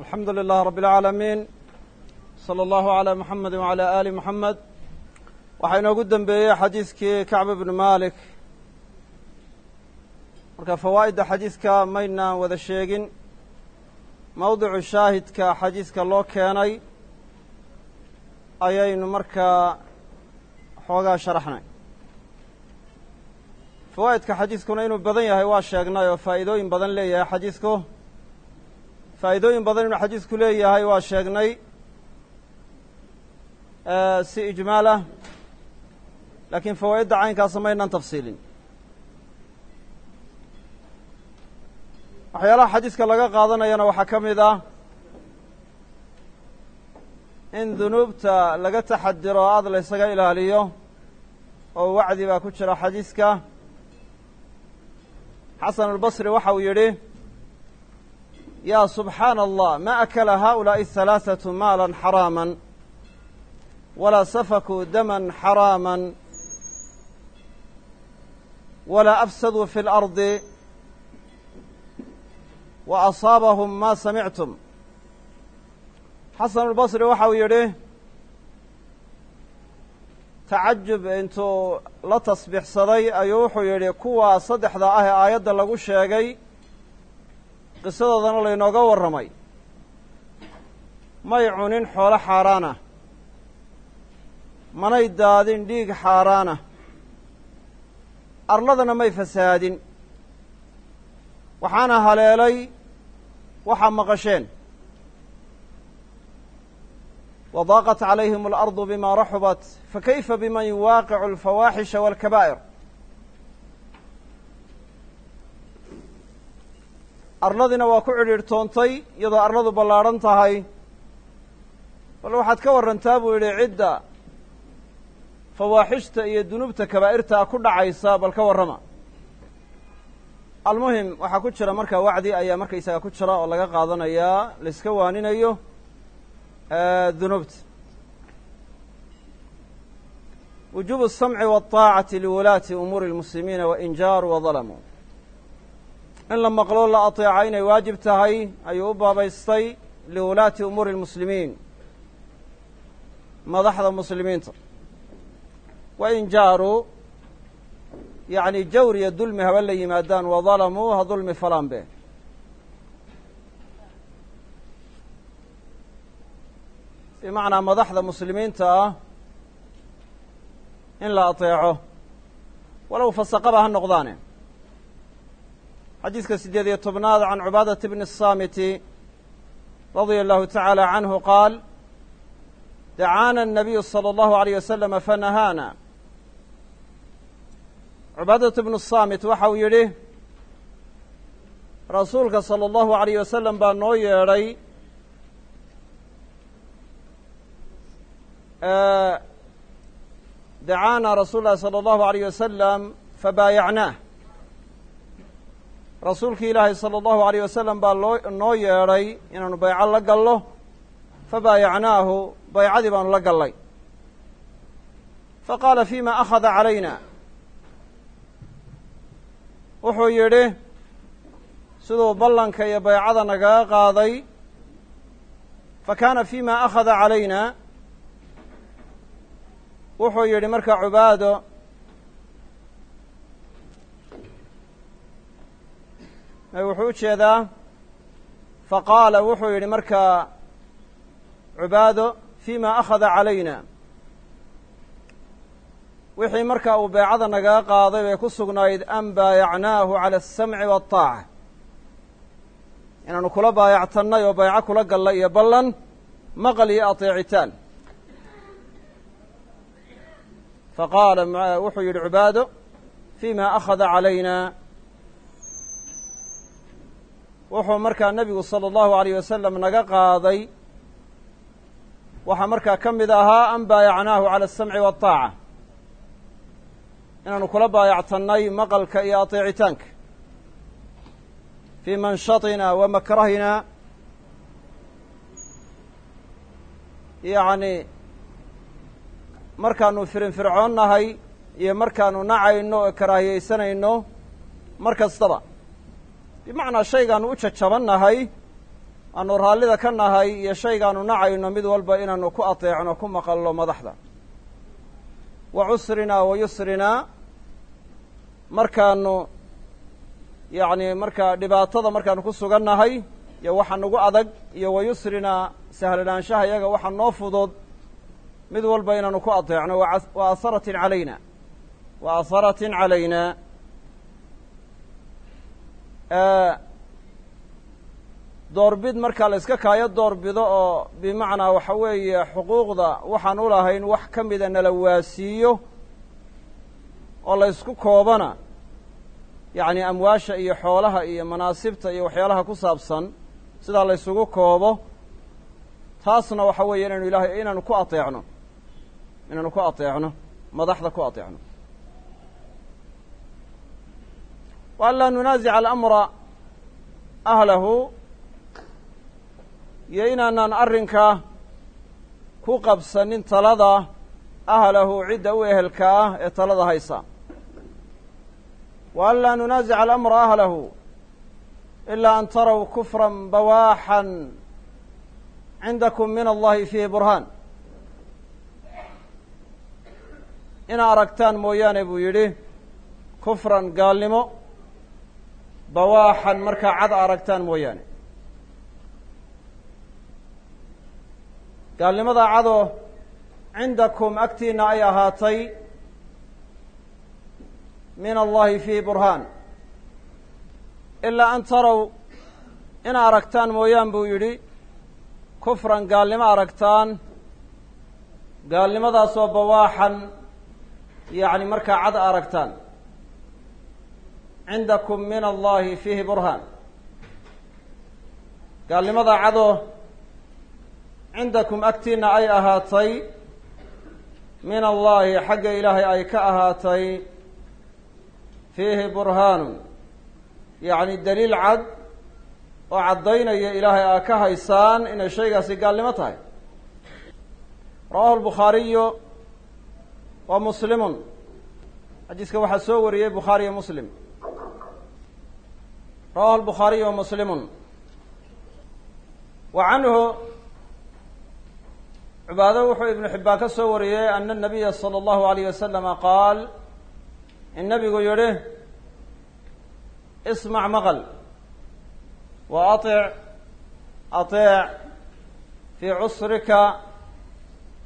alxamdu lilah rab اlcaalamiin slى allahu عalى muxamedi wعalى ali muxamed waxaa inoogu dembeeyey xadiiskii kacb bnu malik marka fawaa'idda xadiiska maynaan wada sheegin mawdicu shaahidka xadiiska loo keenay ayaynu markaa xoogaa sharaxnay fawaa'idka xadiiskuna inuu badan yahay waa sheegnay oo faa'iidooyin badan leeyahay xadiisku faa'iidooyin badan inuu xadiisku leeyahay waa sheegnay si ijmaal ah laakiin fawaa'idda caynkaasa maynaan tafsiilin. Waxyaalaha xadiiska laga qaadanayana waxaa ka mid ah in dunuubta laga taxadiro o aada la ysaga ilaaliyo oo wacdi baa ku jira xadiiska. Xasan albasri waxa uu yidhi yaa subxaana allah ma akala haaulaa'i halaaثatu maalan xaraaman walaa safakuu daman xaraaman walaa afsaduu fi اlardi wa asaabahum ma samictum xasan ulbasri waxa uu yidhi tacajub intuu la tasbiixsaday ayuu wuxuu yidhi kuwaa saddexda ah ee aayadda lagu sheegay qisadoodana laynooga warramay. May cunin xoolo xaaraanah manay daadin dhiig xaaraanah arladana may fasaadin. Waxaana haleelay waxaa maqasheen. Wadaaqat calayhim alardu bima raxubat fakayfa biman yuwaaqicu alfawaaxisha walkabaa'ir arladina waa ku cidhiidhtoontay iyadoo arladu ballaadhan tahay. Bal waxaad ka warrantaa buu yidhi cidda fawaaxishta iyo dunuubta kabaa'irtaa ku dhacaysa bal ka warrama. Almuhim waxaa ku jira markaa wacdi ayaa markaysaga ku jira oo laga qaadanayaa laiska waaninayo dunuubta. Wujuubu asamci waaطaacati liwulaati umuuri اlmuslimiina wain jaaruu wa dalamuu in la maqlo la ateeca inay waajib tahay ayuu u baabaystay liwulaati umuuri اlmuslimiin madaxda muslimiinta. Wain jaaruu yacni jawr iyo dulmi haba la yimaadaan wadalamuu ha dulmi falaan be bimacnaa madaxda muslimiinta ah in la ateeco. Walow fasaqaba ha noqdaane xadiiska siddeed iyo tobnaad can cubaadata bni الsaamiti radia allahu tacaala canhu qaal dacaana الnabiyu salى اllahu عaleyh waslama fanahaana cubaadata bnu saamit waxa uu yidhi rasuulka salى اllahu عaleyh wasalam baa noo yeedhay dacaana rasuul llahi salى اllahu عaleyh wasalam fabaayacnaah rasuulkii ilaahay sala allahu alayh wasalam baa loo noo yeedhay inaanu bayco la gallo fa baayacnaahu baycadii baanu la gallay. Fa qaala fima akhada calayna? Wuxuu yidhi siduu ballanka iyo baycada nagaa qaaday fa kaana fima akhada calayna? Wuxuu yidhi marka cubaado wuxuu u jeedaa faqaala wuxuu yidhi marka cubaado fima akhada calayna. Wixii marka uu beecada nagaga qaaday bay ku sugnayd an baayacnaahu cala asamci waataaca inaanu kula baayactannay oo bayco kula gallay iyo ballan maqal iyo ateecitaan. Faqaala wuxuu yidhi cubaado fima akhada calayna wuxuu markaa nebigu sala allahu alayh wasalam naga qaaday. Waxaa markaa ka mid ahaa an baayacnaahu cala asamci waataaca inaanu kula baayactannay maqalka iyo ateecitaanka. Fii manshatina wa makrahina. Yacni markaanu firinfircoonnahay iyo markaanu nacayno oo karaahiyaysanayno mar kastaba bimacnaa shaygaanu u jajabannahay aanu raallida ka nahay iyo shaygaanu nacayno mid walba inaanu ku ateecno ku maqallo madaxda. Wa cusrinaa wa yusrinaa markaanu yacni markaa dhibaatada markaanu ku sugan nahay iyo waxa nagu adag iyo wa yusrinaa sahlanaanshaha iyaga waxa noo fudud mid walba inaanu ku ateecno wa aharatin calayna. Wa aharatin calayna doorbid markaa la iska kaayo doorbido oo bimacnaa waxa weeye xuquuqda waxaan u lahayn wax ka mida nala waasiiyo oo la ysku koobana yacni amwaasha iyo xoolaha iyo manaasibta iyo waxyaalaha ku saabsan sidaa la ysugu koobo taasna waxa weeye inaynu ilahay inaanu ku ateecno inaanu ku ateecno madaxda ku ateecno an laa nunaasica alamra ahlahu iyo inaanaan arrinka ku qabsanin talada ahlahu cidda u ehelka ah ee talada haysa an laa nunaasica alamra ahlahu ilaa an taraw kufran bawaaxan cindakum min allahi fiihi burhaan inaa aragtaan mooyaane buu yidhi kufran gaalnimo bawaaxan markaa cad aragtaan mooyaane. Gaalnimadaa cadoo cindakum agtiina ay ahaatay min allahi fiihi burhaan. Ilaa an tarow ina aragtaan mooyaan buu yidhi kufran gaalnimo aragtaan gaalnimadaasoo bawaaxan yacni markaa cad aragtaan cindakum min allahi fiihi burhaan gaalnimadaa cadoo cindakum agtiina ay ahaatay min allahi xagga ilaahay ay ka ahaatay fiihi burhaanun yacni daliil cad oo caddaynaya ilaahay aa ka haysaan inay shaygaasi gaalnimo tahay. Rawahu lbukhaariyu wa muslimun. Xadiiska waxaa soo wariyey bukhaariyo muslim rawahu wa muslimun. Wa canhu cibaado wuxuu ibnu xibbaan ka soo wariyey ana nabiya sala allahu alayh wasalama qaal in nabigu yihi ismac maqal wa atic ateec fii cusrika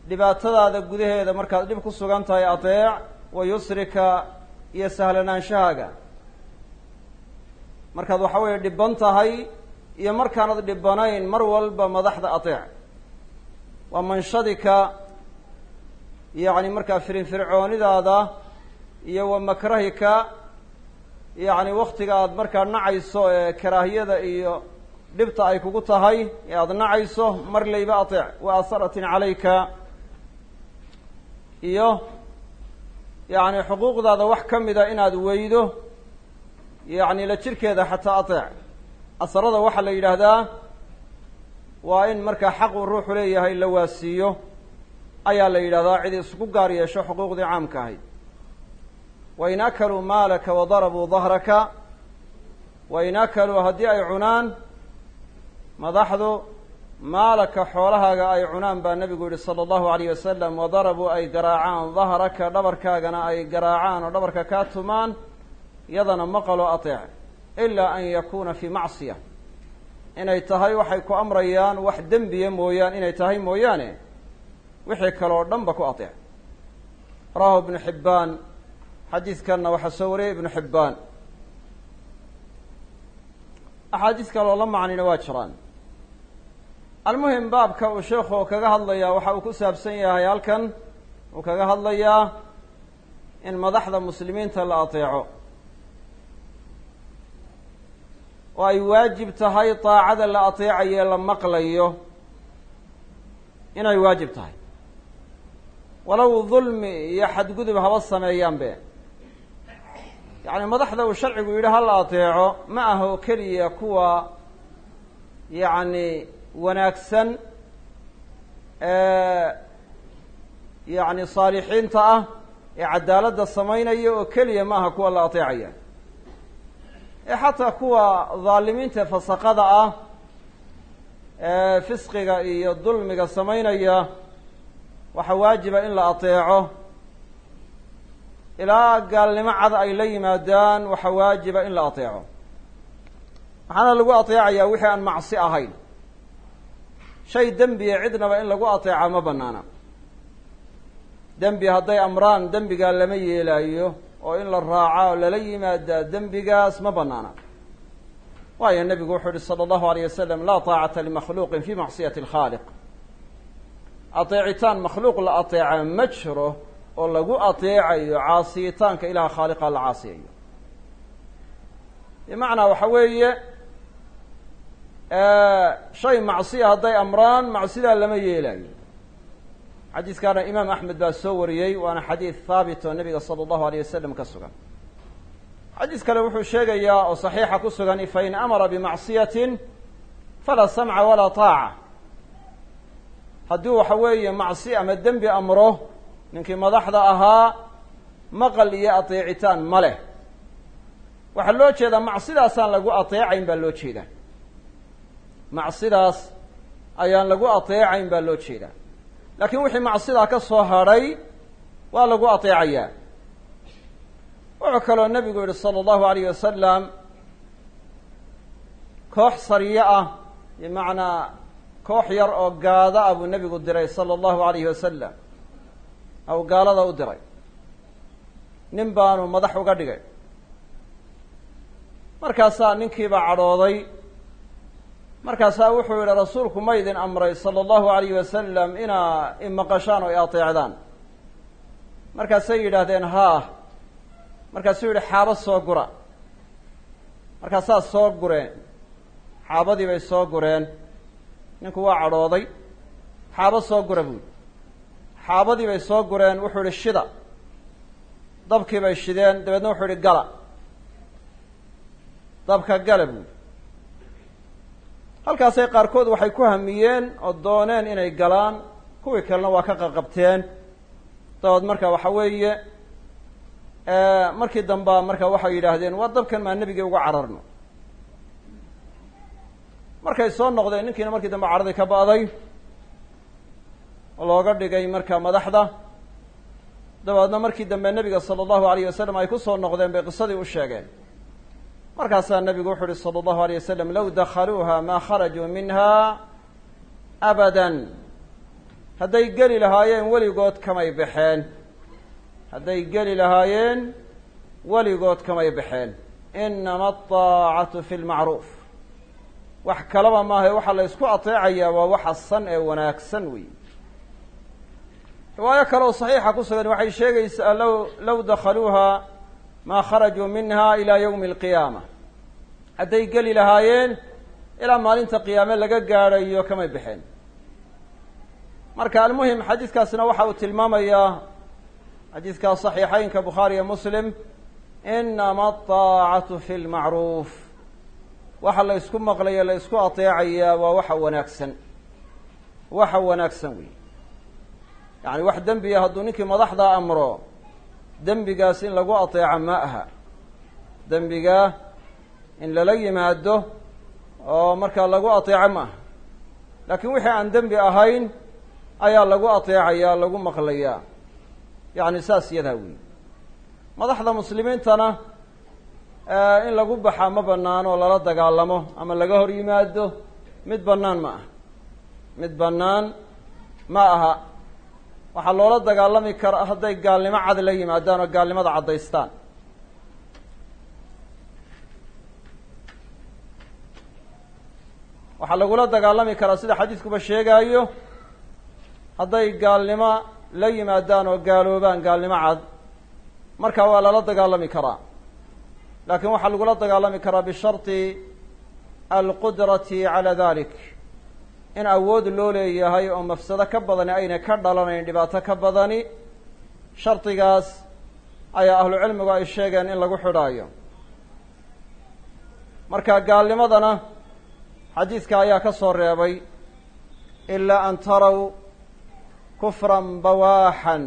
dhibaatadaada gudaheeda markaad dhib ku sugan tahay ateec wa yusrika iyo sahlanaanshahaga markaad waxa weeye dhibban tahay iyo markaanad dhibanayn mar walba madaxda ateec. Waa manshadika yacni markaa firinfircoonidaada iyo wa makrahika yacni waktiga aad markaa nacayso ee karaahiyada iyo dhibta ay kugu tahay ee aada nacayso mar layba ateec. Wa asaratin calayka. Iyo yacni xuquuqdaada wax ka mida inaad weydo yacni la jirkeeda xataa ateec. Asarada waxaa la yidhaahdaa waa in markaa xaqu ruuxu leeyahay la waasiiyo ayaa la yidhahdaa cid isku gaar yeesho xuquuqdii caamka ahayd. Wain akaluu maalaka wa darabuu dahraka. Wain akaluu haddii ay cunaan madaxdu maalaka xoolahaaga ay cunaan baa nebigu yihi sala allahu alayh wasalam wa darabuu ay garaacaan dahraka dhabarkaagana ay garaacaan oo dhabarka kaa tumaan yadana maqalo ateec ilaa an yakuuna fii macsiya. Inay tahay waxay ku amrayaan wax dembiya mooyaan inay tahay mooyaane wixii kale oo dhan ku ateec. Rawahu ibnu xibbaan xadiidkanna waxaa soo wariyay ibnu xibbaan. Axaadiis kaloo la macnina waa jiraan. Almuhim baabka uu sheikhu kaga hadlayaa waxa uu ku saabsan yahay halkan uu kaga hadlayaa in madaxda muslimiinta la ateeco oo ay waajib tahay daacada la ateecayo la maqlayo inay waajib tahay. Walow dulmi iyo xadgudub haba sameeyaanbe. Yacni madaxda uu sharcigu yidhi ha la ateeco ma aha oo keliya kuwa yacni wanaagsan ee yacni saalixiinta ah ee cadaaladda samaynaya oo keliya ma aha kuwa la ateecaya ee xataa kuwa dhaalimiinta fasaqada ah ee fisqiga iyo dulmiga samaynaya waxaa waajiba in la ateeco. Ilaa gaalnimo cad ay la yimaadaan waxaa waajiba in la ateeco. Waxaana lagu ateecayaa wixii aan macsi ahayn. Shay dembiya cidnaba in lagu ateeca ma banaana dembi hadday amraan dembigaa lama yeelaayo oo in la raaca oo lala yimaadaa dembigaas ma banaana waayo nebigu wuxuu yihi sala allahu alayh wasalam laa taacata limakhluuqin fi macsiyati alkhaaliq. Ateecitaan makhluuq la ateeca ma jiro oo lagu ateecayo caasiyitaanka ilaha khaaliqa la caasiyayo. Bimacnaa waxa weeye shay macsiya hadday amraan macsidaa lama yeelayo xadiiskaana imaam axmed baa soo wariyey waana xadiid haabit oo nabiga sala allahu alayh wasalam ka sugan. Xadiis kale wuxuu sheegayaa oo saxiixa ku sugan fain amara bimacsiyatin falaa samca walaa taaca. Haddii waxa weeye macsi ama dembi amro ninkii madaxda ahaa maqal iyo ateecitaan ma leh. Waxaa loo jeedaa macsidaasaan lagu ateecayn baa loo jeedaa macsidaas ayaan lagu ateecayn baa loo jeedaa laakiin wixii macsidaa ka soo hadhay waa lagu ateecayaa. Wuxuu kaloo nebigu yihi sala allahu alayh wasalam koox sariye ah bimacnaa koox yar oo gaada ah buu nebigu diray sala allahu alayhi wasalam aw gaalada u diray. Nin baanu madax uga dhigay. Markaasaa ninkiibaa cadhooday markaasaa wuxuu yihi rasuulku ma idin amray sala allahu alayh wasalam inaa imaqashaan oo i ateecdaan. Markaasay yidhaahdeen haa markaasuu yihi xaabo soo gura. Markaasaa soo gureen. Xaabadii bay soo gureen. Ninku waa cadhooday. Xaabo soo gura buuli xaabadii bay soo gureen wuxuu yihi shida. Dabkii bay shideen dabeedna wuxuu yihi gala. Dabka gala buuli halkaasay qaarkood waxay ku hamiyeen oo dooneen inay galaan. Kuwii kalena waa ka qaqabteen dabeed marka waxa weeye markii damba marka waxay yidhaahdeen waa dabkan maa nebigii uga cararno. Markay soo noqdeen ninkiina markii dambe cadhadii ka ba'day. Looga dhigay marka madaxda. Dabeedna markii dambe nebiga sala allahu alayh wasalam ay ku soo noqdeen bay qisadii u sheegeen markaasaa nebigu wuxu uhi sala allahu alayh wasalam low dakhaluuha maa kharajuu minha abadan. Hadday geli lahaayeen weligood kamay baxeen. Hadday geli lahaayeen weligood kamay baxeen. Inama ataacatu fi lmacruuf wax kalaba maaha waxaa la ysku ateecayaa waa waxa san ee wanaagsan wey riwaayo kale oo saxiixa ku sugan waxay sheegaysaa low low dakhaluuha maa kharajuu minha ilaa yawmi alqiyaama. Hadday geli lahaayeen ilaa maalinta qiyaame laga gaadhayo kamay baxeen. Marka almuhim xadiiskaasina waxa uu tilmaamayaa xadiidkaa saxiixeynka bukhaari iyo muslim inama ataacatu fi lmacruuf waxa la ysku maqlayo la ysku ateecayaa waa waxa wanaagsan. Waxa wanaagsan wey yacni wax dembiya hadduu ninkii madaxda amro dembigaas in lagu ateeco ma aha dembiga in lala yimaado oo markaa lagu ateeco ma aha laakiin wixii aan dembi ahayn ayaa lagu ateecayaa lagu maqlayaa. Yacni saas yadaa wey madaxda muslimiintana in lagu baxaa ma banaano lala dagaalamo ama laga hor yimaado mid bannaan ma aha. Mid bannaan ma aha waxaa loola dagaalami karaa hadday gaalnimo cad la yimaadaan oo gaalnimada caddaystaan. Waxaa lagula dagaalami karaa sida xadiidkuba sheegaayo hadday gaalnimo la yimaadaan oo gaaloobaan gaalnimo cad marka waa lala dagaalami karaa. Laakiin waxaa lagula dagaalami karaa bisharti alqudrati cala dalik in awood loo leeyahay oo mafsado ka badani ayna ka dhalanayn dhibaato ka badani shardigaas ayaa ahlucilmigu ay sheegeen in lagu xidhaayo. Marka gaalnimadana xadiidka ayaa ka soo reebay ilaa an taraw kufran bawaaxan.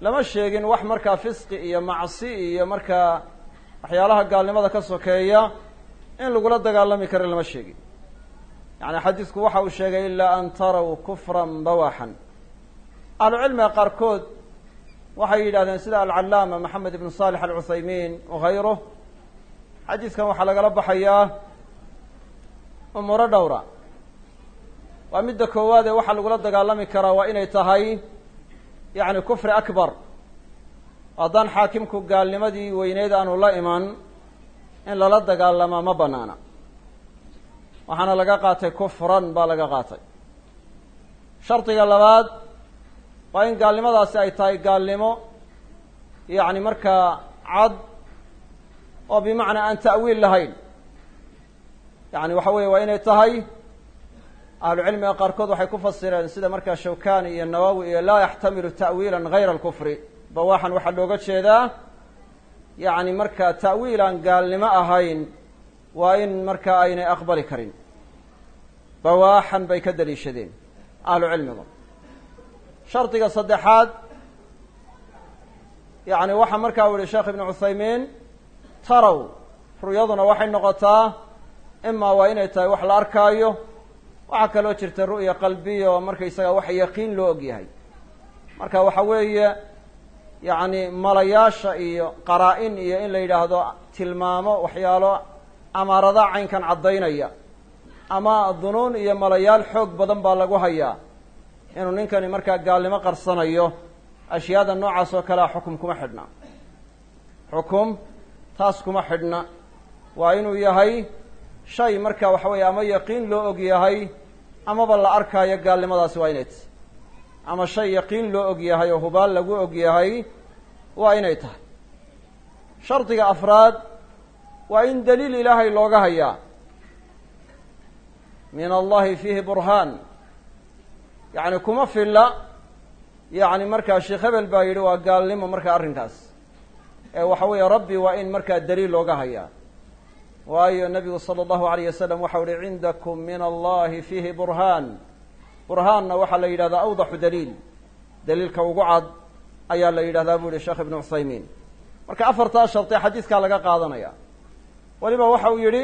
Lama sheegin wax markaa fisqi iyo macsi iyo markaa waxyaalaha gaalnimada ka sokeeya in lagula dagaalami karo lama sheegin yani xadiisku waxa uu sheegay ilaa an taraw kufran bawaxan. Ahlucilmiga qaarkood waxay yidhahdeen sida alcallaama maxamed ibn salix alcuthaymiin wagayruh xadiiskan waxaa lagala baxayaa umuuro dhowra. Waa midda koowaad ee waxaa lagula dagaalami karaa waa inay tahay yacni kufri akbar. Haddaan xaakimku gaalnimadii weyneyd aanu la iman in lala dagaalamaa ma banaana waxaana laga qaatay kufran baa laga qaatay. Shardiga labaad waa in gaalnimadaasi ay tahay gaalnimo yacni markaa cad oo bimacnaa aan ta'wiil lahayn. Yacni waxa weeye waa inay tahay ahlucilmiga qaarkood waxay ku fasireen sida markaa shawkani iyo nawawi iyo laa yaxtamilu ta'wiila gayra alkufri. Bawaxan waxaa looga jeedaa yacni markaa ta'wiil aan gaalnimo ahayn waa in markaa aynay aqbali karin bawaaxan bay ka daliishadeen ahlu cilmigu shardiga saddexaad yacni waxaa markaa u yihi sheekh ibnu cuthaymiin tarow ru'yaduna waxay noqotaa imaa waa inay tahay wax la arkaayo waxaa kaloo jirta ru'ya qalbiya oo markaysaga wax yaqiin loo og yahay. Marka waxa weeye yacni malayaasha iyo qaraa-in iyo in la yidhaahdo tilmaamo waxyaalo amaarada caynkan caddaynaya ama dunuun iyo malayaal xoog badan baa lagu hayaa. Inuu ninkani markaa gaalnimo qarsanayo ashyaada noocaas oo kalea xukum kuma xidhna. Xukum taas kuma xidhna. Waa inuu yahay shay marka waxa weeye ama yaqiin loo og yahay amaba la arkaayo gaalnimadaasi waa inay tahay. Ama shay yaqiin loo og yahay oo hubaal lagu og yahay waa inay tahay. Shardiga afraad waa in daliil ilaahay looga hayaa min allahi fiihi burhaan yacni kuma filla yacni markaa sheekh hebel baa yidhi waa gaalnimo markaa arrinkaas ee waxa weeye rabbi waa in markaa daliil looga hayaa waayo nabigu sala allahu alayh wasalam waxau uhi cindakum min allahi fiihi burhaan burhaanna waxaa la yidhahdaa awdaxu daliil daliilka ugu cad ayaa la yidhahdaa bu yihi sheekh ibnu cuthaymiin marka afartaa sharti xadiiskaa laga qaadanaya weliba waxa uu yidhi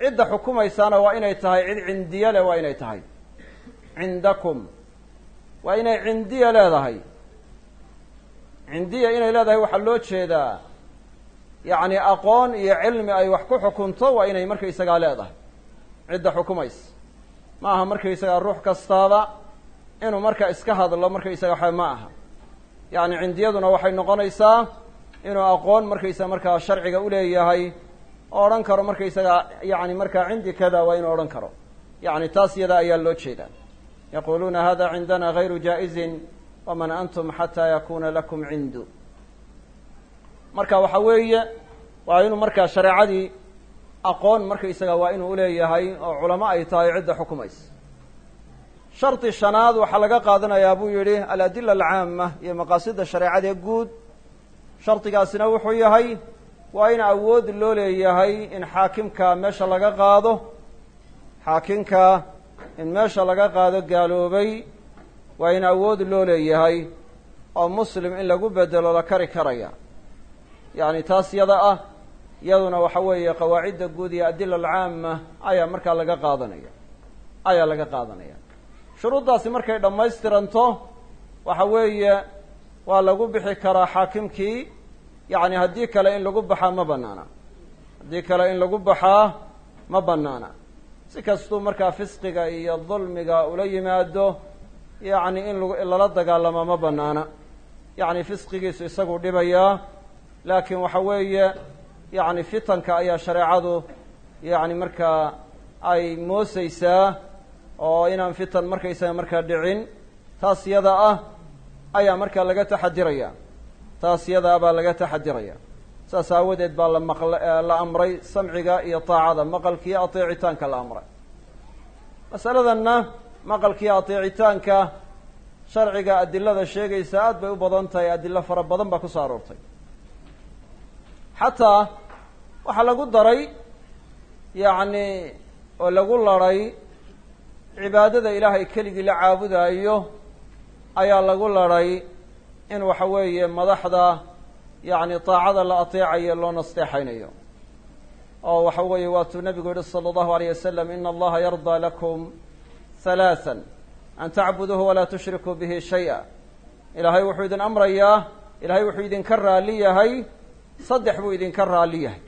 cidda xukumaysaana waa inay tahay cid cindiye leh waa inay tahay. Cindakum. Waa inay cindiya leedahay. Cindiya inay leedahay waxaa loo jeedaa. Yacni aqoon iyo cilmi ay wax ku xukunto waa inay markaysagaa leedahay. Cidda xukumaysa ma aha markaysagaa ruux kastaaba inuu markaa iska hadlo markaysaga waxa ma aha. Yacni cindiyaduna waxay noqonaysaa inuu aqoon markaysaga markaa sharciga uleeyahay oo odhan karo markaysaga yacni markaa cindi kada waa inuu odhan karo. Yacni taas iyada ayaa loo jeedaa. Yaquluuna hada cindana gayru jaa-izin waman antum xataa yakuna lakum cindu. Marka waxa weeye waa inuu markaa shareecadii aqoon markaysaga waa inuu uleeyahay oo culamo ay tahay cidda xukumaysa shardi shanaad waxaa laga qaadanayaa buu yidhi aladila alcaama iyo maqaasida shareecadee guud. Shardigaasina wuxuu yahay waa in awood loo leeyahay in xaakimka meesha laga qaado. Xaakimka in meesha laga qaado gaaloobay waa in awood loo leeyahay oo muslim in lagu bedelo la kari karaya. Yacni taas yada ah iyaduna waxa weeye qawaacidda guud iyo adila alcaama ayaa markaa laga qaadanaya ayaa laga qaadanaya. Shuruuddaasi markay dhammaystiranto waxa weeye waa lagu bixi karaa xaakimkii yacni haddii kale in lagu baxaa ma banaana haddii kale in lagu baxaa ma banaana si kastuu markaa fisqiga iyo dulmiga ula yimaado yacni in lala dagaalamo ma banaana yacni fisqigiisu isagu dhibayaa laakiin waxa weeye yacni fitanka ayaa shareecadu yacni markaa ay mooseysaa oo inaan fitan markaysaga markaa dhicin taas yada ah ayaa markaa laga taxadiraya taas yadaa baa laga taxadiraya. Saas aawadeed baa la maql la amray samciga iyo taacada maqalkiiyo ateecitaanka la amray. Masaladanna maqalkiiyo ateecitaanka sharciga adilada sheegaysa aad bay u badan tahay adilo fara badan baa ku soo aroortay. Xataa waxaa lagu daray yacni oo lagu laray cibaadada ilaahay keligii la caabudaayo ayaa lagu laray in waxa weeye madaxda yacni taacada la ateecayo loo nasteexaynayo oo waxa weeye waatuu nabigu yihi salى اllahu alayh wasalam ina allaha yardaa lakum halaثa an tacbuduuhu walaa tushrikuu bihi shayئa ilaahay wuxuu idin amrayaa ilahay wuxuu idinka raali yahay saddex buu idinka raali yahay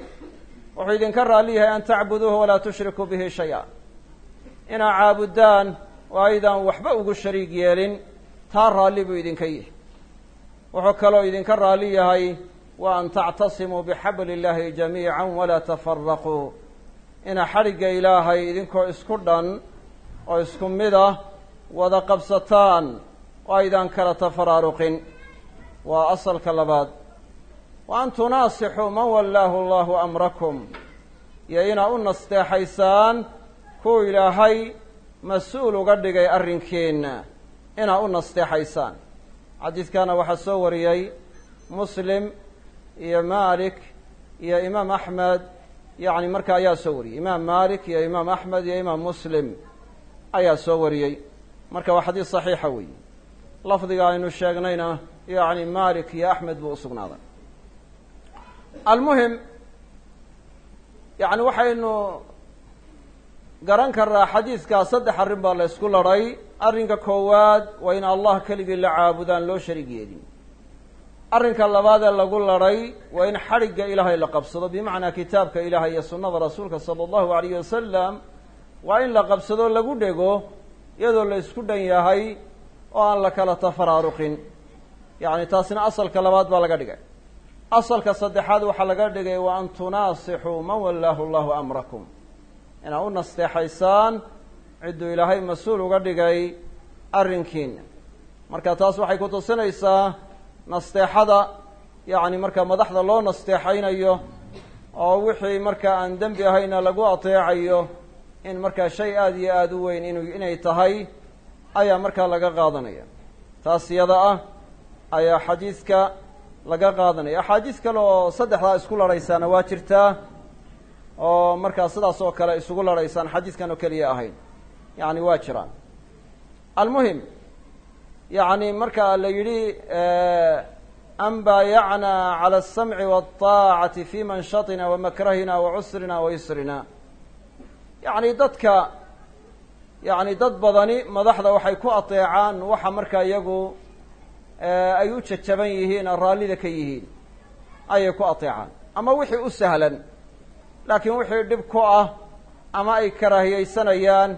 wuxuu idinka raali yahay an tacbuduuhu walaa tushrikuu bihi shayئa inaa caabudaan oo aydaan waxba ugu shariig yeelin taa raalli buu idinka yahay wuxuu kaloo idinka raali yahay wa an tactasimuu bixabli illahi jamiica walaa tafaraquu inaa xadhigga ilaahay idinkoo isku dhan oo isku mid ah wada qabsataan oo aydaan kala tafaraaruqin. Waa asalka labaad. Wa an tunaasixuu man wallaahu allahu amrakum. Iyo inaa u nasteexaysaan kuwa ilaahay mas'uul uga dhigay arrinkiina inaa u nasteexaysaan xadiidkana waxaa soo wariyey muslim iyo malik iyo imaam axmed yacni marka ayaa soo wariyey imaam malik iyo imaam axmed iyo imaam muslim ayaa soo wariyey marka waa xadiis saxiixa weeye. Lafdiga aynu sheegnayna yacni malik iyo axmed buu usugnaaday almuhim yani waxaynu garan karnaa xadiidkaa saddex arrin baa la ysku ladhay arrinka koowaad waa in allah keligii la caabudaan loo sharig yeelin arrinka labaadee lagu ladhay waa in xadhigga ilaahay la qabsado bimacnaa kitaabka ilaahay iyo sunnada rasuulka sala allahu alayh wasalam waa in la qabsado lagu dhego iyadoo la isku dhan yahay oo aan la kala tafaraaruqin. Yacni taasina asalka labaad baa laga dhigay. Asalka saddexaad waxaa laga dhigay wa an tunaasixuu man wallaahu allahu amrakum inaad u nasteexaysaan cidduu ilaahay mas'uul uga dhigay arrinkiina marka taas waxay ku tusinaysaa nasteexada yacni marka madaxda loo nasteexaynayo oo wixii marka aan dembi ahayna lagu ateecayo in markaa shay aada iyo aada u weyn inu inay tahay ayaa markaa laga qaadanaya. Taas iyada ah ayaa xadiidka laga qaadanaya. Axaadiis kale oo saddexdaa isku ladhaysaana waa jirtaa oo markaa sidaas oo kale isugu ladhaysaan xadiiskan oo keliya ahayn yacni waa jiraan almuhim yacni marka la yidhi an baayacnaa cala aلsamci wاlطaacati fi manshaطina wamakrahina wacusrina wayusrina yacni dadka yacni dad badani madaxda waxay ku ateecaan waxa marka iyagu ay u jajaban yihiin oo raallida ka yihiin ayay ku ateecaan ama wixii u sahlan laakiin wixii dhib ku ah ama ay karaahiyeysanayaan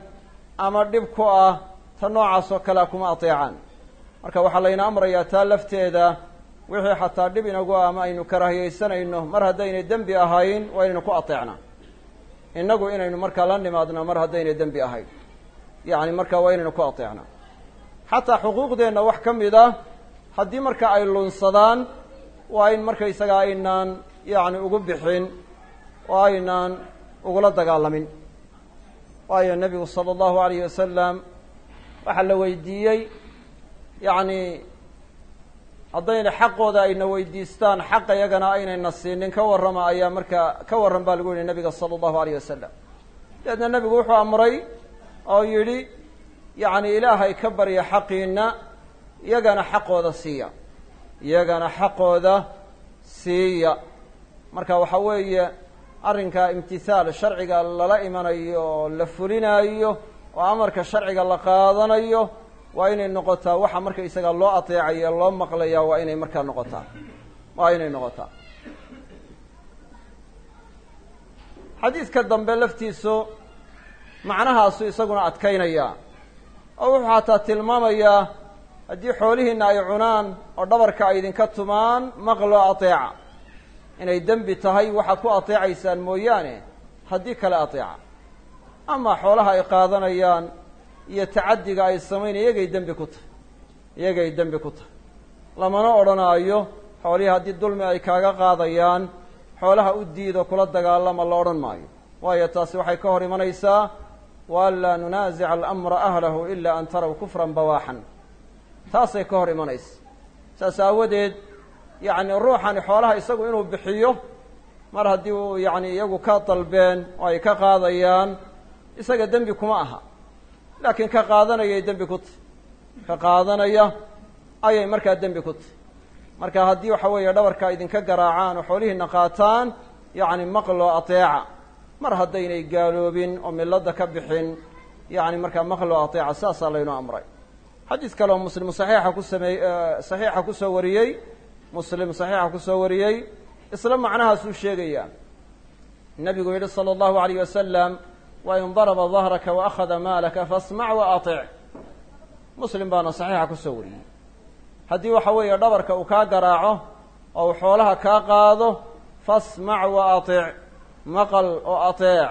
ama dhib ku ah ta noocaas oo kalea kuma ateecaan. Marka waxaa layna amrayaa taa lafteeda wixii xataa dhib inagu ah ama aynu karaahiyeysanayno mar haddaynay dembi ahayn waa inaynu ku ateecnaa. Innagu inaynu markaa la nimaadno mar haddaynay dembi ahayn. Yacni marka waa inaynu ku ateecnaa. Xataa xuquuqdeenna wax ka mid ah haddii marka ay lunsadaan waa in markaysaga aynaan yacni ugu bixin oo aynaan ugula dagaalamin. Waayo nebigu sala allahu alayh wasalam waxaa la weydiiyey yacni haddayna xaqooda ayna weydiistaan xaqa iyagana aynayna siinin ka warrama ayaa markaa ka warran baa lagu yihi nabiga sala allahu alayh wasalam dabeedna nebigu wuxuu amray oo yidhi yacni ilaahay ka barya xaqiina iyagana xaqooda siiya. Iyagana xaqooda siiya. Marka waxa weeye arrinkaa imtihaal sharciga lala imanayo oo la fulinaayo oo amarka sharciga la qaadanayo waa inay noqotaa waxa marka isaga loo ateecaya loo maqlaya waa inay markaa noqotaa. Waa inay noqotaa. Xadiidka dambe laftiisu macnahaasu isaguna adkaynaya. Oo wuxuu hataa tilmaamayaa haddii xoolihiina ay cunaan oo dhabarka ay idinka tumaan maqloo ateeca inay dembi tahay waxaad ku ateecaysaan mooyaane haddii kale ateeca. Ama xoolaha ay qaadanayaan iyo tacaddiga ay samaynaya iyagay dembi ku tahay. Iyagay dembi ku tahay. Lamana odhanaayo xoolihii haddii dulmi ay kaaga qaadayaan xoolaha u diido kula dagaalama la odhan maayo. Waayo taasi waxay ka hor imanaysaa waan laa nunaasica alamra ahlahu ila an taraw kufran bawaaxan. Taasay ka hor imanaysa. Saas aawadeed yacni ruuxani xoolaha isagu inuu bixiyo mar haddii uu yacni iyagu ka dalbeen oo ay ka qaadayaan isaga dembi kuma aha. Laakiin ka qaadanayay dembi ku tahy ka qaadanaya ayay markaa dembi ku tahy marka haddii waxa weeye dhabarka idinka garaacaan oo xoolihiina qaataan yacni maqlo ateeca. Mar haddaynay gaaloobin oo milada ka bixin yani markaa maqlo ateeca saasaa laynu amray. Xadiis kale oo muslim saxiixa ku sameey saxiixa ku soo wariyey muslim saxiixa kusoo wariyey isla macnahaasuu sheegaya nabigu yihi salى اllahu alayh wasalam wain daraba dahraka waakhada maalaka fasmac waaطic muslim baana saxiixa kusoo wariyey haddii waxa weeye dhabarka uu kaa garaaco oo uu xoolaha kaa qaado fasmac waaطic maqal oo ateec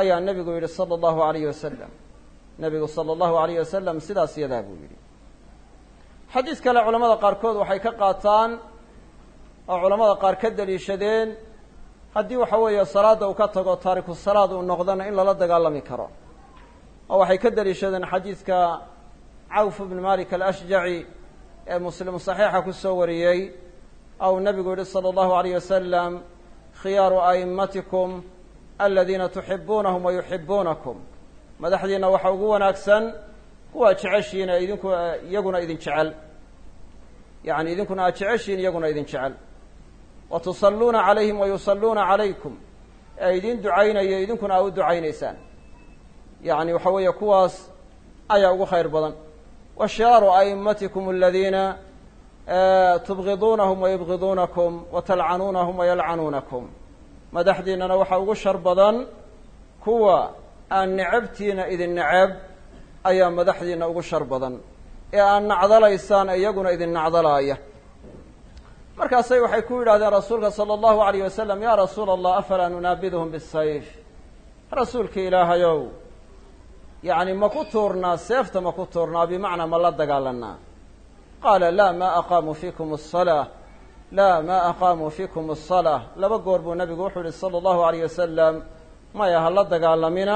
ayaa nebigu yidhi sala allahu alayh wasalam nebigu sala allahu alayh wasalam sidaas yadaa buu yidhi xadiis kale culamada qaarkood waxay ka qaataan oo culamada qaar ka daliishadeen haddii waxa weeye salaadda uu ka tago taariku salaad uu noqdana in lala dagaalami karo. Oo waxay ka daliishadeen xadiidka cawf bn malik alashjaci ee muslim saxiixa ku soo wariyey ou nebigu yihi salى allahu alayh wasalam khiyaaru a'immatikum aladiina tuxibuunahum wa yuxibuunakum madaxdiina waxa ugu wanaagsan kuwaa jeceshiin ee idinku iyaguna idin jecel. Yani idinkuna aad jeceshiin iyaguna idin jecel. Wa tusalluuna calayhim wa yusalluuna calaykum. Ee idin ducaynayo idinkuna aa u ducaynaysaan. Yani waxa weeye kuwaas ayaa ugu khayr badan. Wa shiraaru a'immatikum aladiina tubgiduunahum wa yubgiduunakum wa talcanuunahum wa yalcanuunakum. Madaxdiinana waxaa ugu shar badan kuwa aan necabtiina idin necab ayaa madaxdiina ugu shar badan. Ee aad nacdalaysaan iyaguna idin nacdalaaya. Markaasay waxay ku yidhahdeen rasuulka sala allahu alayh wasalam ya rasuula allah afalaa nunaabiduhum bisayf rasuulka ilaahayow yacni ma ku tuurnaa seefta ma ku tuurnaa bimacnaa ma la dagaalanaa qaala laa ma aqaamuu fiikum asalaa laa ma aqaamuu fiikum asalaa laba goor buu nabigu wuxuu yihi sala allahu alayh wasalam maya ha la dagaalamina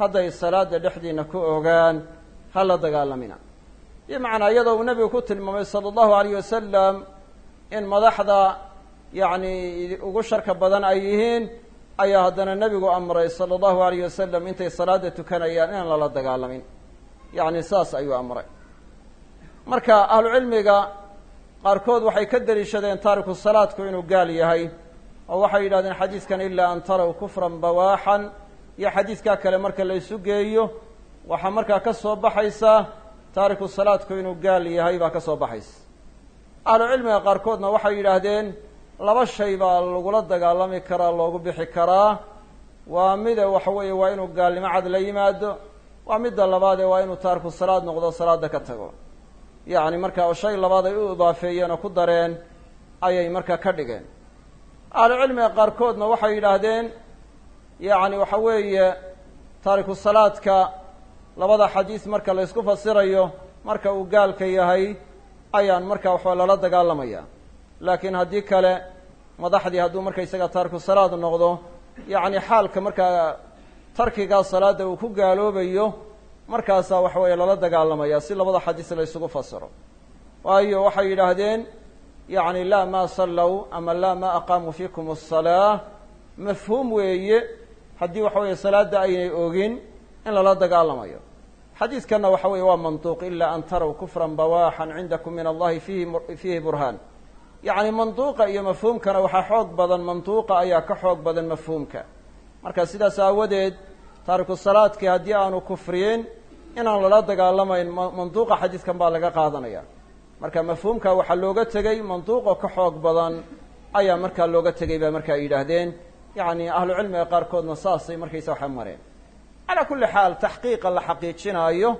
hadday salaada dhexdiina ku ogaan ha la dagaalamina. Bimacnaa iyadoo uu nebigu ku tilmaamay sala allahu alayh wasalam in madaxda yacni ugu sharka badan ay yihiin ayaa haddana nebigu amray sala allahu alayh wasalam intay salaada tukanayaan inaan lala dagaalamin yacni saas ayuu amray. Marka ahlucilmiga qaarkood waxay ka deliishadeen taariku salaadku inuu gaal yahay oo waxay yidhahdeen xadiidkan ilaa an taraw kufran bawaaxan iyo xadiidkaa kale marka la isu geeyo waxaa markaa ka soo baxaysa taariku salaadku inuu gaal yahay baa ka soo baxaysa. Ahlucilmiga qaarkoodna waxay yidhaahdeen laba shay baa lagula dagaalami karaa loogu bixi karaa. Waa mide waxa weeye waa inuu gaalnimo cad la yimaado waa midda labaadee waa inuu taariku salaad noqdo salaada ka tago. Yacni marka shay labaad ay u idaafeeyeen oo ku dareen ayay markaa ka dhigeen. Ahlucilmiga qaarkoodna waxay yidhaahdeen yacni waxa weeye taariku salaadka labada xadiis marka la ysku fasirayo marka uu gaalka yahay ayaan marka waxba lala dagaalamaya. Laakiin haddii kale madaxdii hadduu markaysaga taariku salaad noqdo yacni xaalka markaa tarkigaa salaada uu ku gaaloobayo markaasaa waxa weeye lala dagaalamaya si labada xadiis la ysugu fasiro. Waayo waxay yidhaahdeen yacni laa ma sallow ama laa ma aqaamuu fiikum asalaa mafhuum weeye haddii waxa weeye salaada aynay ogin in lala dagaalamayo. Xadiidkanna waxa weeye waa mantuuq ila an taraw kufran bawaaxan cindakum min allahi fihi fiihi burhaan. Yacni mantuuqa iyo mafhuumkana waxaa xoog badan mantuuqa ayaa ka xoog badan mafhuumka. Marka sidaas aawadeed taariku salaadkii haddii aanu kufriyin inaan lala dagaalamayn mantuuqa xadiidkan baa laga qaadanaya. Marka mafhuumka waxaa looga tegey mantuuqo ka xoog badan ayaa markaa looga tegay baa marka ay yidhaahdeen yacni ahlu cilmiga qaarkoodna saasay markaysa waxa mareen. Calaa kulli xaal taxqiiqa la xaqiijinaayo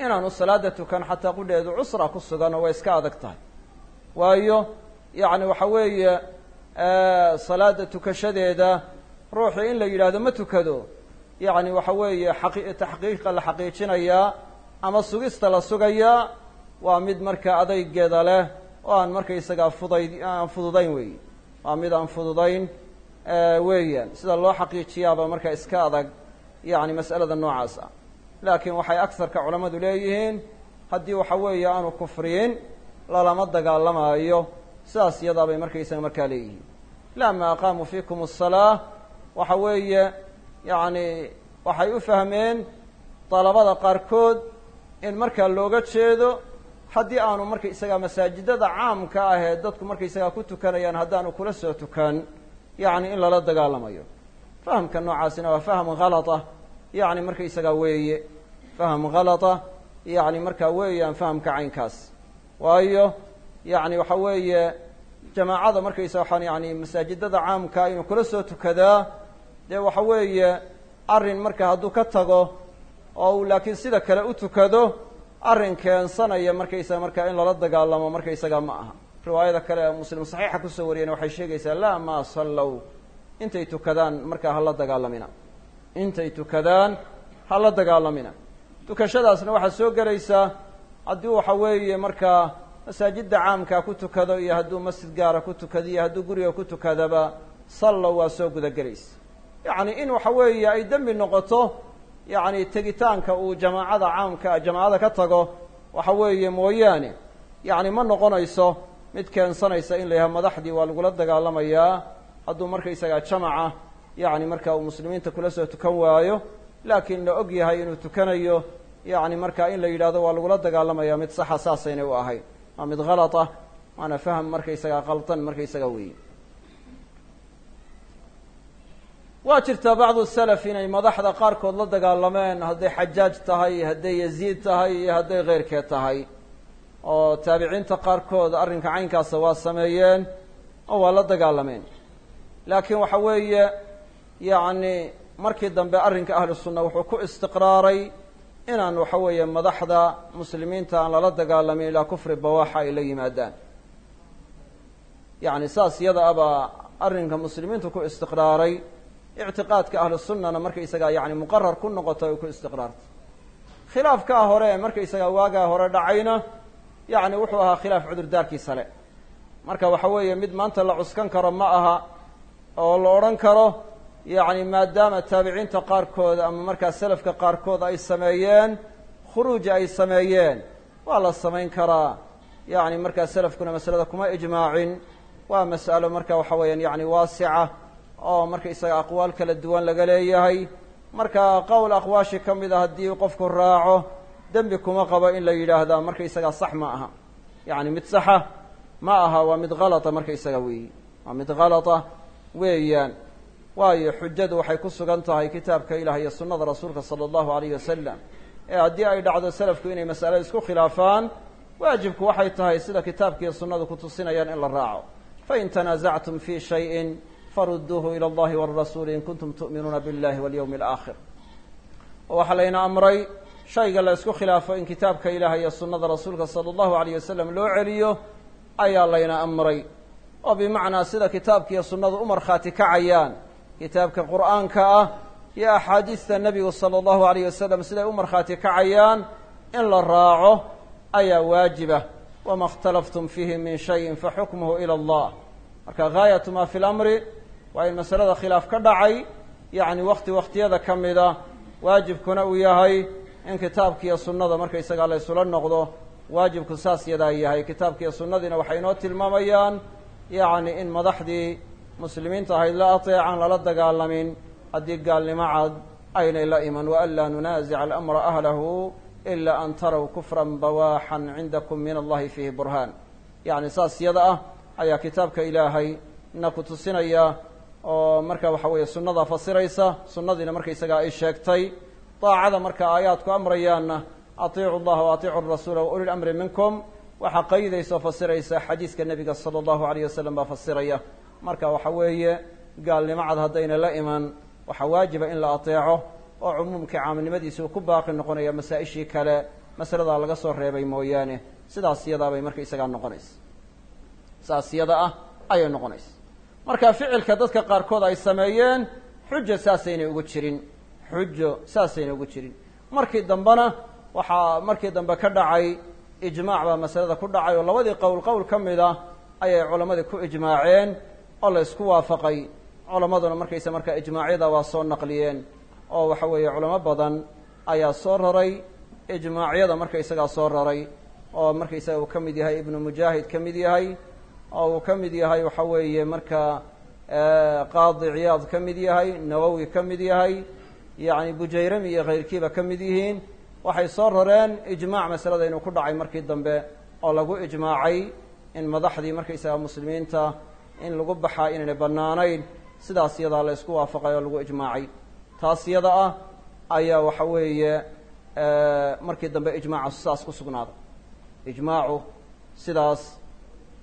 inaanu salaada tukan xataa qudheedu cusra ku sugan way iska adag tahay. Waayo yacni waxa weeye salaada tukashadeeda ruuxii in la yidhaahdo ma tukado. Yacni waxa weeye xaqi taxqiiqa la xaqiijinayaa ama sugista la sugayaa waa mid marka adaygeeda leh oo aan markaysagaa fuday aan fududayn weeyi. Waa mid aan fududayn weeyaan sida loo xaqiijiyaaba marka iska adag yacni mas'alada noocaas ah. Laakiin waxay agsarka culammadu leeyihiin haddii waxa weeye aanu kufriyin lalama dagaalamaayo sidaas iyadaa bay markaysaga markaa leeyihiin. Laa ma aqaamuu fiikum asalaa waxa weeye yacni waxay u fahmeen dalabada qaarkood in markaa looga jeedo haddii aanu markaysagaa masaajidada caamka ah ee dadku markaysagaa ku tukanayaan haddaanu kula soo tukan yacni in lala dagaalamayo. Fahamka noocaasina waa fahm halata yani markaysagaa weeye. Fahm halata yani markaa weeyaan fahamka caynkaas. Waayo yani waxa weeye jamaacada markaysa waxaan yani masaajidada caamka inuu kula soo tukadaa dee waxa weeye arrin marka hadduu ka tago oo uu laakiin sida kale u tukado arrin keensanaya markaysaga markaa in lala dagaalamo markaysaga ma aha riwaayada kale muslim saxiixa ku soo wariyeen waxay sheegaysaa laa maa sallow intay tukadaan markaa hala dagaalamina. Intay tukadaan hala dagaalamina. Tukashadaasna waxaa soo gelaysaa haddii waxa weeye markaa masaajidda caamkaa ku tukado iyo hadduu masjid gaara ku tukado iyo hadduu guriga ku tukadaba sallow waa soo gudagelaysa. Yacni in waxa weeye ay dembi noqoto yacni tegitaanka uu jamaacada caamka jamaacada ka tago waxa weeye mooyaane yacni ma noqonayso mid keensanaysa in la yahay madaxdii waa lagula dagaalamayaa hadduu markaysagaa jamaca yacni marka uu muslimiinta kula soo tukan waayo laakiin la og yahay inuu tukanayo yacni marka in la yidhahdo waa lagula dagaalamaya mid saxa saasaynay u ahayn. Waa mid halata waana faham markaysagaa qaldan markaysaga weeye waa jirtaa bacdu salaf inay madaxda qaarkood la dagaalameen hadday xajaaj tahay hadday yaziid tahay iyo hadday keyrkeed tahay oo taabiciinta qaarkood arrinka caynkaasa waa sameeyeen oo waa la dagaalameen. Laakiin waxa weeye yacni markii dambe arrinka ahlu sunna wuxuu ku istiqraaray inaan waxa weeye madaxda muslimiinta aan lala dagaalamin ilaa kufri bawaaxa ay la yimaadaan. Yacni saas iyada abaa arrinka muslimiintu ku istiqraaray ictiqaadka ahlu sunnana markaysagaa yani muqarar ku noqoto ay ku istiqraartay. Khilaafkaa hore markaysagaa waagaa hore dhacayna yacni wuxuu ahaa khilaaf cudurdaarkiisa le marka waxa weeye mid maanta la cuskan karo ma aha oo la odhan karo yacni maadaama taabiciinta qaarkood ama markaa selafka qaarkood ay sameeyeen khuruuj ay sameeyeen waa la samayn karaa. Yacni markaa selafkuna masalada kuma ijmaacin. Waa mas'alo marka waxa weeyaan yani waasica oo markaysaga aqwaal kala duwan laga leeyahay. Marka qowl aqwaashi ka mid a haddii qofku raaco dembi kuma qabo in la yidhaahdaa markaysagaa sax ma aha. Yacni mid saxa ma aha waa mid halata markaysaga weeye waa mid halata weeyaan. Waayo xujadu waxay ku sugan tahay kitaabka ilaah iyo sunnada rasuulka sala allahu alayh wasalam ee haddii ay dhacdo salafku inay mas'alada isku khilaafaan waajibku waxay tahay sida kitaabkiiyo sunnadu ku tusinayaan in la raaco. Fain tanaasactum fi shayin faruduuhu ila allahi warasuuli in kuntum tu'minuuna biاllahi walyowmi alaakhir oo waxaa layna amray shayga la isku khilaafo in kitaabka ilaah iyo sunnada rasuulka salى اllahu alayh wasalam loo celiyo ayaa layna amray oo bimacnaa sida kitaabka iyo sunnadu u markhaati kacayaan kitaabka qur'aanka ah iyo axaadiista nebigu salى اllahu alayh wasalam siday u markhaati kacayaan in la raaco ayaa waajiba wama اkhtalaftum fiihi min shayin faxukmuhu ilى اllah marka gaayatu ma fi lamri waa in masalada khilaaf ka dhacay yacni wakti waktiyada ka mida waajibkuna uu yahay in kitaabka iyo sunnada markaysagaa la ysula noqdo waajibku saas yadaa yahay. Kitaabka iyo sunnadiina waxay inoo tilmaamayaan yacni in madaxdii muslimiinta ahayd la ateecan lala dagaalamin haddii gaalnimo cad aynay la iman. Waan laa nunaasica alamra ahlahu ila an taraw kufran bawaaxan cindakum min allahi fiihi burhaan. Yacni saas yada ah ayaa kitaabka ilaahay na ku tusinaya oo marka waxa weeye sunnada fasiraysa sunnadiina markaysagaa ay sheegtay daacada marka aayaadku amrayaanna atiicu llaha wa atiicu rasuula wa uli minkum. Waxaa qaydaysa oo fasiraysa xadiiska nebiga sala allahu alayh wasalam baa fasiraya. Marka waxa weeye gaalnimo cad haddayna la iman waxaa waajiba in la ateeco oo cumuumkii caamilnimadiisi uu ku baaqi noqonaya masaa-ishii kale masaladaa laga soo reebay mooyaane. Sidaas iyadaabay markaysagaa noqonaysa saas yada ah ayay noqonaysa marka ficilka dadka qaarkood ay sameeyeen xujo saasaynay ugu jirin xujo saasaynay ugu jirin. Markii dambena waxaa markii dambe ka dhacay ijmaac baa masalada ku dhacay oo labadii qowl qowl ka mid ah ayay culammadii ku ijmaaceen oo la isku waafaqay. Culammaduna markaysa markaa ijmaacyada waa soo naqliyeen oo waxa weeye culamo badan ayaa soo raray ijmaacyada markaysagaa soo raray oo markaysaga uu ka mid yahay ibnu mujaahid ka mid yahay oo uu ka mid yahay waxa weeye markaa qaadi ciyaad ka mid yahay nawowi ka mid yahay yacni bujayrami iyo kayrkiiba ka mid yihiin waxay soo rareen ijmaac masalada inuu ku dhacay markii dambe oo lagu ijmaacay in madaxdii markaysaga muslimiinta in lagu baxaa inaynay bannaanayn. Sidaas iyadaa la ysku waafaqay oo lagu ijmaacay. Taas iyada ah ayaa waxa weeye markii dambe ijmaaca sidaas ku sugnaaday. Ijmaacu sidaas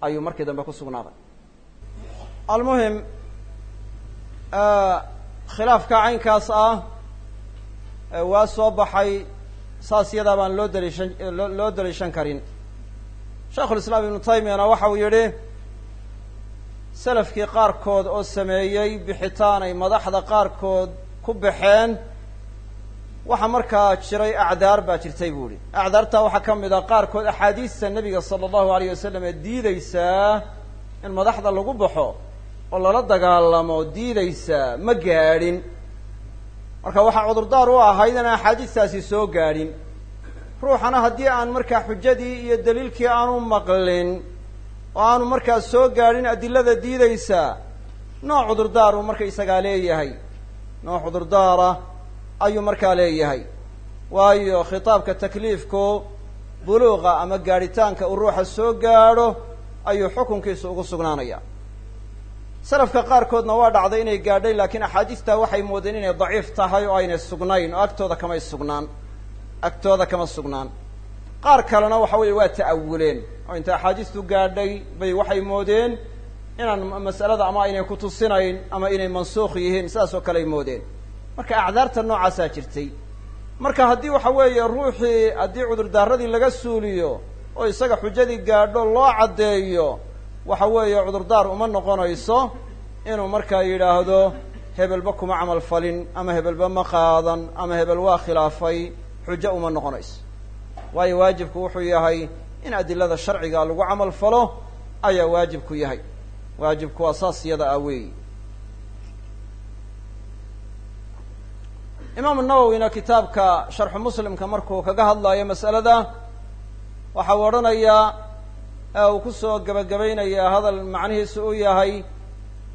ayuu markii dambe ku sugnaaday. Almuhim khilaafka caynkaas ah waa soo baxay saas iyadaa baan loo daliishan loo daliishan karin. Sheikhulislaam ibnu taymiyana waxa uu yidhi selafkii qaarkood oo sameeyey bixitaan ay madaxda qaarkood ku baxeen waxaa markaa jiray acdaar baa jirtay buu ihi acdaartaa waxaa ka mid a qaarkood axaadiista nebiga sala allahu alayh wasalam ee diideysaa in madaxda lagu baxo oo lala dagaalamo diideysaa ma gaadhin marka waxaa cudurdaar u ahayd inaan axaadiistaasi soo gaadhin. Ruuxana haddii aan markaa xujadii iyo daliilkii aanu maqlin oo aanu markaa soo gaadhin adilada diideysaa nooc cudurdaar uu marka isagaa leeyahay. Nooc cudurdaara ayuu markaa leeyahay. Waayo khitaabka takliifku buluuqa ama gaadhitaanka uu ruuxa soo gaadho ayuu xukunkiisu ugu sugnaanaya salafka qaarkoodna waa dhacday inay gaadhay laakiin axaadiistaa waxay moodeen inay daciif tahay oo aynay sugnayn. Oo agtooda kamay sugnaan. Agtooda kama sugnaan. Qaar kalena waxa weeye waa ta'awuleen. Oo inta axaadiistu gaadhay bay waxay moodeen inaan mas'alada ama aynay kutusinayn ama inay mansuukh yihiin sidaas oo kaley moodeen. Marka acdaarta noocaasaa jirtay. Marka haddii waxa weeye ruuxii haddii cudurdaaradii laga suuliyo oo isaga xujadii gaadho loo caddeeyo waxa weeye cudurdaar uma noqonayso inuu markaa yidhaahdo hebelba kuma camal falin ama hebelba ma qaadan ama hebel waa khilaafay xujo uma noqonayso. Waayo waajibku wuxuu yahay in adilada sharciga lagu camal falo ayaa waajibku yahay. Waajibku waa saas iyada ah weeyi. Imaamu nawowina kitaabka sharxu muslimka markuu kaga hadlayo mas'alada waxa uu odhanayaa ee uu ku soo gebagabaynayaa hadal macnihiisu u yahay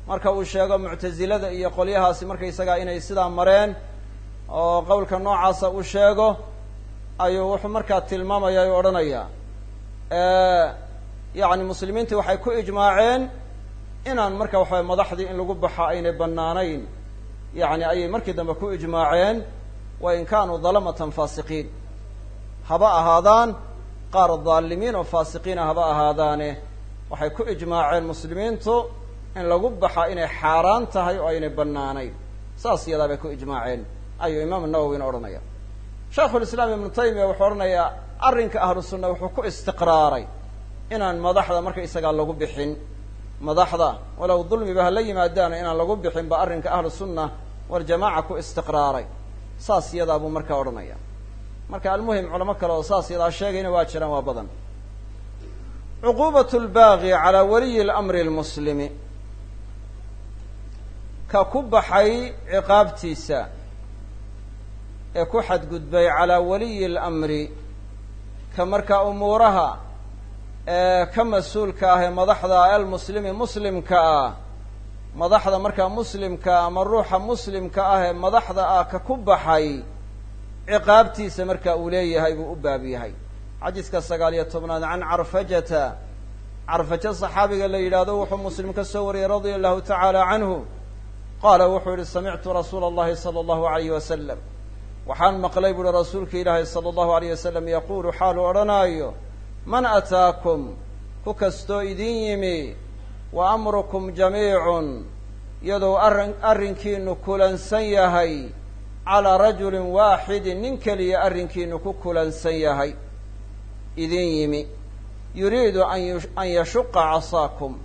marka uu sheego muctasilada iyo qolyahaasi markaysagaa inay sidaa mareen oo qowlka noocaasa uu sheego ayuu wuxuu markaa tilmaamaya u odhanayaa yacni muslimiintii waxay ku ijmaaceen inaan marka waxaway madaxdii in lagu baxo aynay bannaanayn. Yacni ayay markii dambe ku ijmaaceen wa in kaanuu dalamatan faasiqiin. Haba ahaadaan qaar dhaalimiin oo faasiqiina haba ahaadaane waxay ku ijmaaceen muslimiintu in lagu baxa inay xaaraan tahay oo aynay bannaanayn. Saas iyadaa bay ku ijmaaceen ayuu imaamu nawowina odhanaya shaikhulislaam ibnu taymiya wuxuu odhanayaa arrinka ahlu sunna wuxuu ku istiqraaray inaan madaxda markaysagaa lagu bixin. Madaxda walow dulmiba hala yimaadaana inaan lagu bixin ba arrinka ahlu sunna waljamaaca ku istiqraaray. Saas iyadaa buu markaa odhanaya marka almuhim culamo kale oo saas iyadaa sheegayna waa jiraan waa badan. Cuquubat lbaaqi calaa waliyi lamri lmuslimi ka ku baxay ciqaabtiisa ee ku xadgudbay calaa waliyi lamri ka markaa umuuraha ee ka mas'uulka ah ee madaxda almuslimi muslimka ah madaxda markaa muslimka ama ruuxa muslimka ah ee madaxda ah ka ku baxay ciqaabtiisa marka uu leeyahay buu u baab yahay. Xadiiska sagaal iyo tobnaad can carfajata carfajo saxaabiga la yidhaahdo wuxuu muslim ka soo wariyey radia allahu tacaala canhu. Qaala wuxuu yihi samictu rasuula allahi sala allahu alayh wasalam waxaan maqlay buuhi rasuulka ilaahi sala allahu alayh wasalam yaquulu xaalu odhanaayo man ataakum? Ku kastoo idin yimi wa amrukum jamiicun iyadou arrin arrinkiinu kulansan yahay calaa rajulin waaxidin nin keliya arrinkiinu ku kulansan yahay. Idin yimi. Yuriidu an yashuqa casaakum.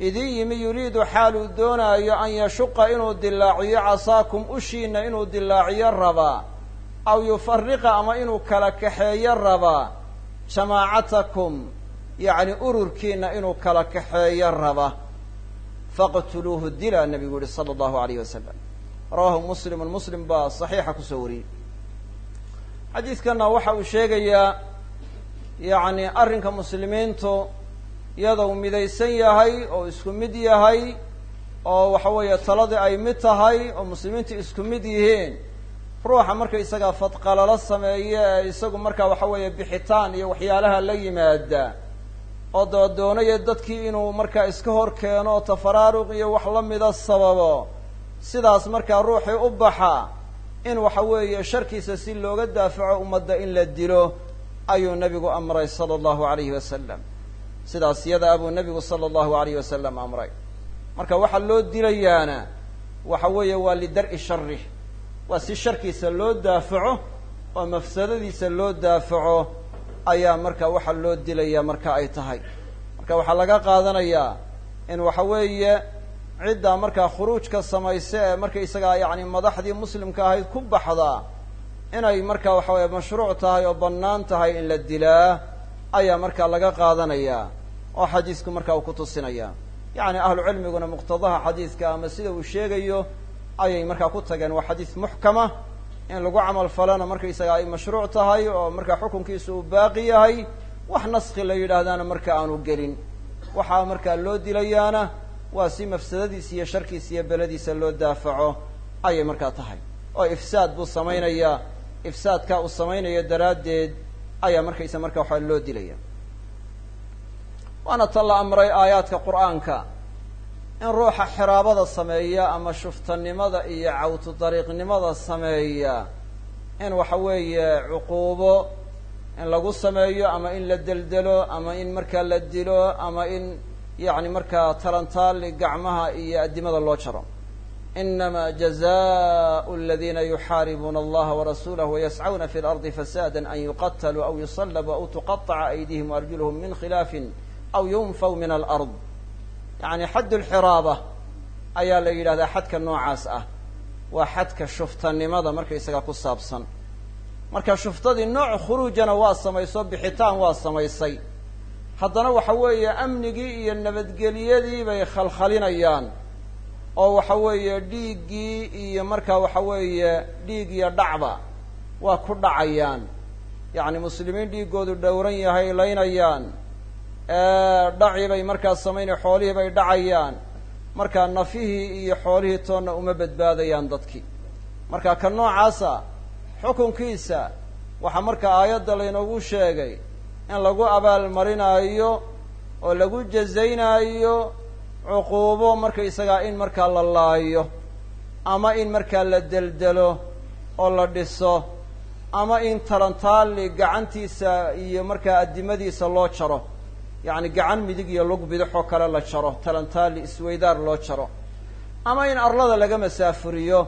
Idin yimi yuriidu xaaluu doonaayo an yashuqa inuu dilaaciyo casaakum ushiina inuu dilaaciyo rabaa. Aw yufariqa ama inuu kala kaxeeyo rabaa. Jamaacatakum yacni ururkiina inuu kala kaxeeyo raba faqtuluuhu dila nabigu yihi sala allahu alayh wasalam rawahu muslimun muslim baa saxiixa ku soo wariyey. Xadiidkanna waxa uu sheegayaa yacni arrinka muslimiintu iyadou midaysan yahay oo isku mid yahay oo waxa weeye taladii ay mid tahay oo muslimiintu isku mid yihiin. Ruuxa marka isagaa fadqalala sameeye ee isagu marka waxa weeye bixitaan iyo waxyaalaha la yimaada oo doodoonaya dadkii inuu markaa iska hor keeno tafaraaruq iyo wax la mida sababo sidaas markaa ruuxii u baxa in waxa weeye sharkiisa si looga daafaco ummadda in la dilo ayuu nebigu amray sala allahu alayhi wasalam sidaas iyada abuu nebigu sala allahu alayhi wasalam amray. Marka waxaa loo dilayaana waxa weeye waa lidar-i sharih waa si sharkiisa loo daafaco oo mafsadadiisa loo daafaco ayaa marka waxa loo dilaya marka ay tahay. Marka waxaa laga qaadanayaa in waxa weeye ciddaa markaa khuruujka samaysa ee markaysagaa yacni madaxdii muslimka ahayd ku baxdaa inay marka waxa weye mashruuc tahay oo bannaan tahay in la dilaa ayaa markaa laga qaadanayaa oo xadiisku marka uu ku tusinaya yacni ahlu cilmiguna muqtadaha xadiiska ama sida uu sheegayo ayay markaa ku tageen waa xadiis muxkama in lagu camal falana markaysaga ay mashruuc tahay oo markaa xukunkiisu uu baaqi yahay wax naski la yidhaahdaana marka aanu gelin. Waxaa markaa loo dilayaana waa si mafsadadiisa iyo sharkiisa iyo beladiisa loo daafaco ayay markaa tahay. Oo ifsaad buu samaynayaa. Ifsaadkaa uu samaynayo daraaddeed ayaa markaysa marka waxaa loo dilaya. Waana ta la amray aayaadka qur'aanka. In ruuxa xiraabada sameeya ama shuftanimada iyo cawtu dariiqnimada sameeya. In waxa weeye cuquubo in lagu sameeyo ama in la deldelo ama in markaa la dilo ama in yacni markaa talantaali gacmaha iyo addimada loo jaro inama jazaءu اladina yuxaaribuuna allaha warasulah wayascuna fi اlardi fasada an yuqatluu aw yusalabuu aw tuqaطca aydihim arjuluhm min khilaafin aw yunfaw min alard yacni xadd lxiraaba ayaa la yidhahdaa xadka noocaas ah waa xadka shuftanimada markaysaga ku saabsan marka shuftadii nooc khuruujana waa samayso bixitaan waa samaysay haddana waxa weeye amnigii iyo nabadgelyadii bay khalkhalinayaan. Oo waxa weeye dhiiggii iyo markaa waxa weeye dhiig iyo dhacba waa ku dhacayaan. Yacni muslimiin dhiiggoodu dhowran yahay laynayaan. Dhaci bay markaa samaynay xoolihii bay dhacayaan. Markaa nafihii iyo xoolihii toonna uma badbaadayaan dadkii marka ka noocaasa xukunkiisa waxaa markaa aayadda laynoogu sheegay in lagu abaalmarinaayo oo lagu jazaynaayo cuquubo markaysagaa in markaa la laayo ama in markaa la deldelo oo la dhiso ama in talantaali gacantiisa iyo markaa addimadiisa loo jaro yacni gacan midig iyo lug bidixoo kale la jaro talantaali isweydaar loo jaro ama in arlada laga masaafuriyo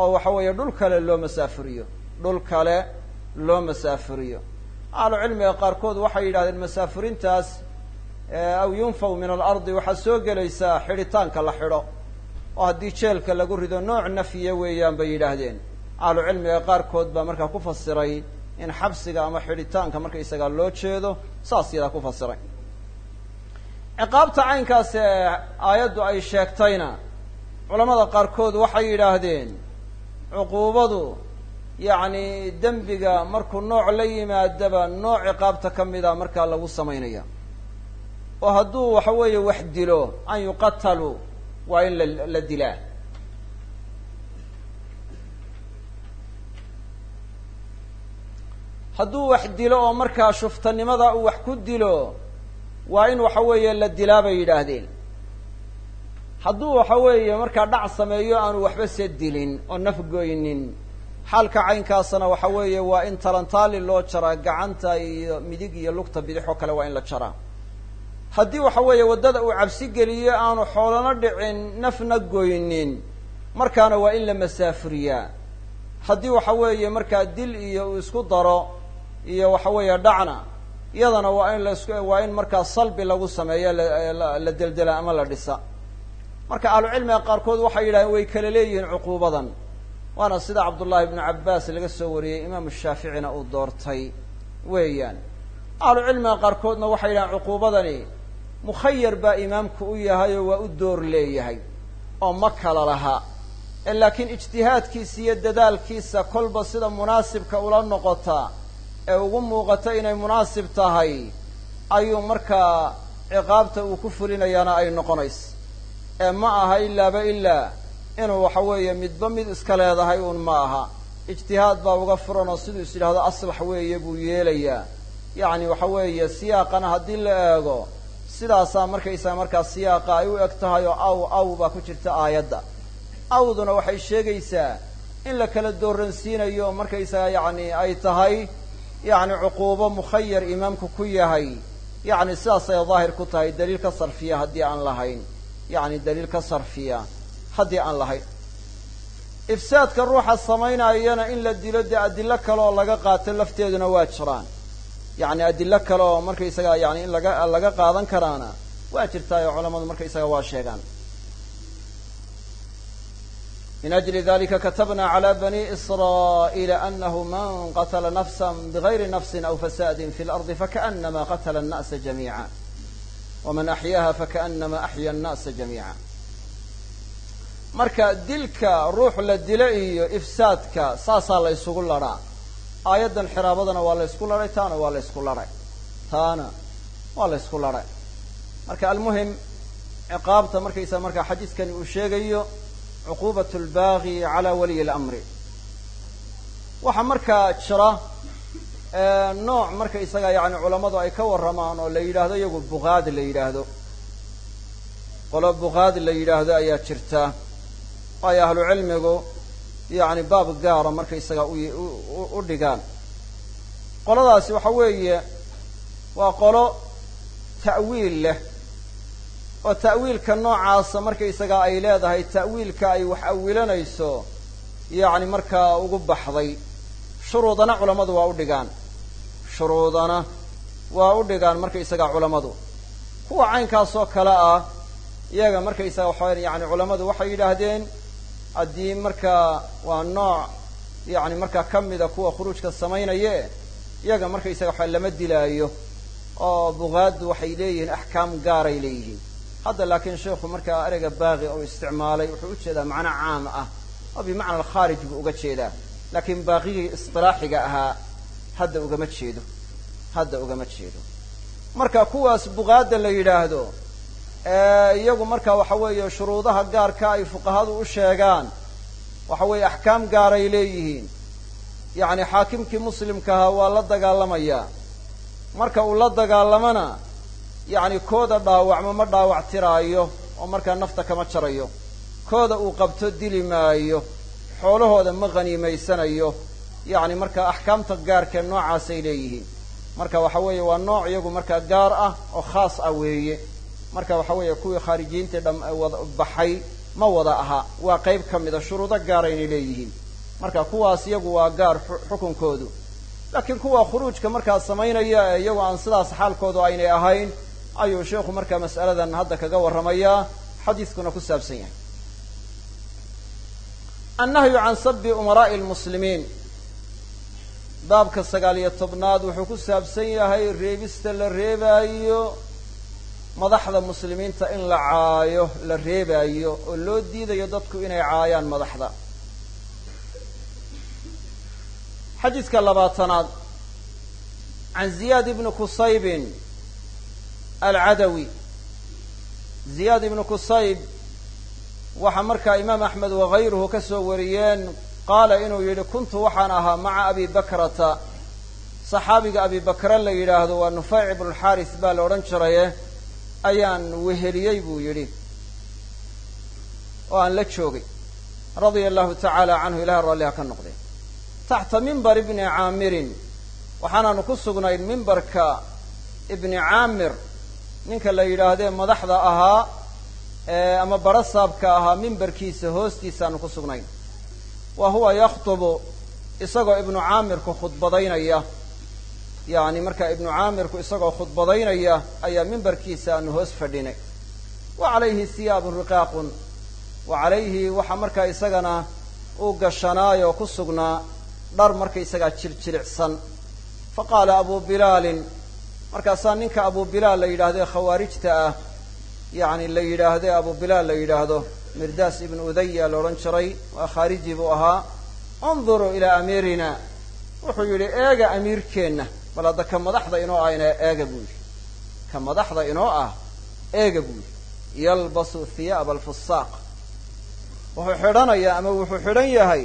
oo waxa weeye dhul kale loo masaafuriyo dhul kale loo masaafuriyo ahlu cilmiga qaarkood waxay yidhahdeen masaafurintaas aw yunfaw min alardi waxaa soo gelaysaa xidhitaanka la xidho oo haddii jeelka lagu rido nooc nafyiya weeyaan bay yidhaahdeen. Ahlu cilmiga qaarkood baa markaa ku fasiray in xabsiga ama xidhitaanka markaysagaa loo jeedo saas yadaa ku fasiray. Ciqaabta caynkaas ee aayaddu ay sheegtayna culamada qaarkood waxay yidhaahdeen cuquubadu yacni dembiga markuu nooc la yimaadaba nooc ciqaabta ka mida markaa lagu samaynaya. Oo hadduu waxa weeye wax dilo an yuqataluu waa in la la dilaa. Hadduu wax dilo oo markaa shuftanimada uu wax ku dilo waa in waxa weeye la dilaa bay yidhaahdeen. Hadduu waxa weeye markaa dhac sameeyo aanu waxba se dilin oo nafgoynin xaalka caynkaasna waxa weeye waa in talantaali loo jaraa gacanta iyo midig iyo lugta bidix oo kale waa in la jaraa. Haddii waxa weeye waddada uu cabsi geliyo aanu xoolana dhicin nafna goynin markaana waa in la masaafuriyaa. Haddii waxa weeye markaa dil iyo uu isku daro iyo waxa weeye dhacna iyadana waa in las waa in markaa salbi lagu sameeyo la deldela ama la dhisa. Marka ahlucilmiga qaarkood waxay yidhahdeen way kala leeyihiin cuquubadan waana sida cabdullaahi ibnu cabbaas laga soo wariyey imaamu shaaficina uu doortay. Weeyaan ahlu cilmiga qaarkoodna waxay yidhahdeen cuquubadani mukhayar baa imaamku u yahay oo waa u door leeyahay oo ma kala laha. Laakiin ijtihaadkiisa iyo dadaalkiisa kolba sida munaasibka ula noqota ee ugu muuqata inay munaasib tahay ayuu markaa ciqaabta uu ku fulinayaana ay noqonaysa. Ee ma aha ilaaba ilaa inuu waxa weeye midba mid iska leedahay uun ma aha. Ijtihaad baa uga furan oo siduu is yidhahdo aslax weeye buu yeelayaa. Yacni waxa weeye siyaaqana haddii la eego sidaasaa markaysaga markaa siyaaqa ay u eg tahay oo aw aw baa ku jirta aayadda. Awduna waxay sheegaysaa in la kala dooransiinayo markaysaga yacni ay tahay yacni cuquubo mukhayar imaamku ku yahay. Yacni sidaasay daahir ku tahay daliil ka sarfiya haddii aan lahayn. Yacni daliil ka sarfiya haddii aan lahayn. Ifsaadka ruuxa samaynayana in la dilo dee adilo kale oo laga qaato lafteeduna waa jiraan. Yacni adilo kale oo markaysaga yani in laga laga qaadan karaana waa jirtaayo culamadu markaysaga waa sheegaan. Min ajli dalika katabna cala bani israa'iila anahu man qatla nafsa bigayri nafsi aw fasaadin fi lardi fakaanama qatla annasa jamiica. Waman axyaaha fakaanama axya annasa jamiica marka dilka ruux la dilo iyo ifsaadka saasaa la ysugu laraa. Aayaddan xiraabadana waa la ysku laray taana waa la ysku laray. Taana waa la ysku laray. Marka almuhim ciqaabta markaysa markaa xadiidkani uu sheegayo cuquubat lbaagi cala waliyi اlamri waxaa markaa jira nooc markaysaga yani culammadu ay ka warramaan oo la yidhaahdo iyagu buqaad la yidhaahdo. Qolo buqaad la yidhaahdo ayaa jirta ay ahlu cilmigu yani baab gaara markaysaga u dhigaan. Qoladaasi waxa weeye waa qolo ta'wiil leh oo ta'wiilka noocaasa markaysaga ay leedahay ta'wiilka ay wax awilanayso yacni markaa ugu baxday. Shuruudana culammadu waa u dhigaan. Shuruudana waa u dhigaan markaysaga culammadu kuwa caynkaasoo kale ah iyaga markaysaga waxa yani culammadu waxay yidhaahdeen haddii markaa waa nooc yani markaa ka mida kuwa khuruujka samaynaye iyaga markaysaga waxa lama dilaayo oo buqaaddu waxay leeyihiin axkaam gaaray leeyihiin. Hadda laakiin sheikhu markaa ereyga baaqi uu isticmaalay wuxuu u jeedaa macno caam ah oo bimacna alkhaarij buu uga jeedaa. Laakiin baaqigii istilaaxiga ahaa hadda ugama jeedo hadda ugama jeedo. Marka kuwaas buqaadda la yidhaahdo iyagu marka waxa weeye shuruudaha gaarka ay fuqahadu u sheegaan waxa weeye axkaam gaaray leeyihiin. Yacni xaakimkii muslimkaha waa la dagaalamayaa marka uu la dagaalamana yacni kooda dhaawacmo ma dhaawac tiraayo oo markaa nafta kama jarayo. Kooda uu qabto dili maayo xoolahooda ma khaniimaysanayo yacni marka axkaamta gaarkee noocaasay leeyihiin. Marka waxa weeye waa nooc iyagu markaa gaar ah oo khaas ah weeye marka waxa weeye kuwii khaarijiyiintii dham baxay ma wada aha. Waa qayb ka mida shuruudo gaaraynay leeyihiin. Marka kuwaas iyagu waa gaar xukunkoodu. Laakiin kuwa khuruujka markaa samaynaya ee iyagu aan sidaas xaalkoodu aynay ahayn ayuu sheikhu markaa mas'aladan hadda kaga warramayaa xadiiskuna ku saabsan yahay. Annahyu can sabi umaraa'i lmuslimiin baabka sagaal iyo tobnaad wuxuu ku saabsan yahay reebista la reebaayo madaxda muslimiinta in la caayo la reebaayo oo loo diidayo dadku inay caayaan madaxda. Xadiidka labaatanaad can ziyaad ibni kusaybin alcadawi. Ziyaad ibnu kusayb waxaa markaa imaam axmed wakayruhu ka soo wariyeen qaala inuu yidhi kuntu waxaan ahaa maca abi bakrata. Saxaabiga abi bakra la yidhaahdo waa nufayc ibnualxaaris baa la odhan jiraye ayaan weheliyey buu yidhi. Oo aan la joogay. Radia allahu tacaala canhu ilahay raalliha ka noqday. Taxta mimbar ibni caamirin. Waxaanaanu ku sugnayn mimbarka ibni caamir. Ninka la yidhaahdee madaxda ahaa ama barasaabka ahaa mimbarkiisa hoostiisaanu ku sugnayn. Wa huwa yakhtubu isagoo ibnu caamirku khudbadaynaya yacni markaa ibnu caamirku isagoo khudbadaynaya ayaa mimbarkiisa aanu hoos fadhinay. Wa calayhi siyaabun riqaaqun. Wa calayhi waxaa markaa isagana uu gashanaayoo ku sugnaa dhar markaysagaa jirjiricsan fa qaala abu bilaalin markaasaa ninka abu bilaal la yidhaahdee khawaarijta ah yacni la yidhaahdee abu bilaal la yidhaahdo mirdaas ibnu udaya la odhan jiray waa khaariji buu ahaa unduruu ilaa amiirina. Wuxuu yidhi eega amiirkeenna bal hadda ka madaxda inoo ahna eega buu yidhi. Ka madaxda inoo ah eega buu yidhi. Yalbasu thiyaaba alfusaaq. Wuxuu xidhanayaa ama wuxuu xidhan yahay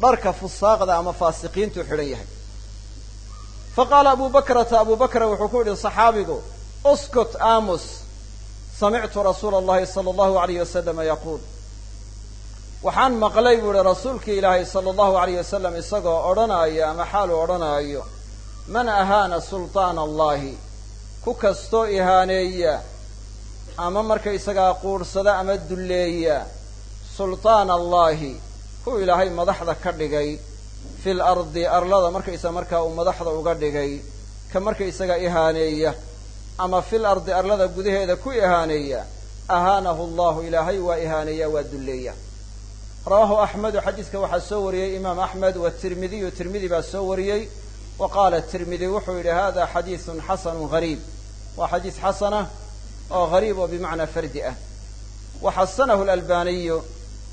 dharka fusaaqda ama faasiqiintuu xidhan yahay. Faqaala abu bakrata abu wuxuu ku yidhi saxaabigu uskut aamus. Samictu rasuula allahi sala allahu alayh wasalama yaquul. Waxaan maqlay buu ihi rasuulkii ilaahay sala allahu alayh wasalam isagoo odhanaayo ama xaaluu odhanaayo man ahaana sulطaana allahi ku kastoo ihaaneeya ama markaysagaa quudhsada ama dulleeya sulطaana allahi ku ilaahay madaxda ka dhigay fi lardi arlada markaysaga markaa uu madaxda uga dhigay ka markaysaga ihaaneeya ama fil ardi arlada gudaheeda ku ihaaneeya ahaanahu allahu ilaahay waa ihaaneeya waa dulleeya. Rawaahu axmedu xadiidka waxaa soo wariyey imaam axmed watirmidiyu tirmidi baa soo wariyey wa qaala tirmidi wuxuu yidhi hada xadiidun xasanu gariib. Waa xadiis xasana oo gariib oo bimacnaa fardi ah. Wa xasanahu lalbaniyu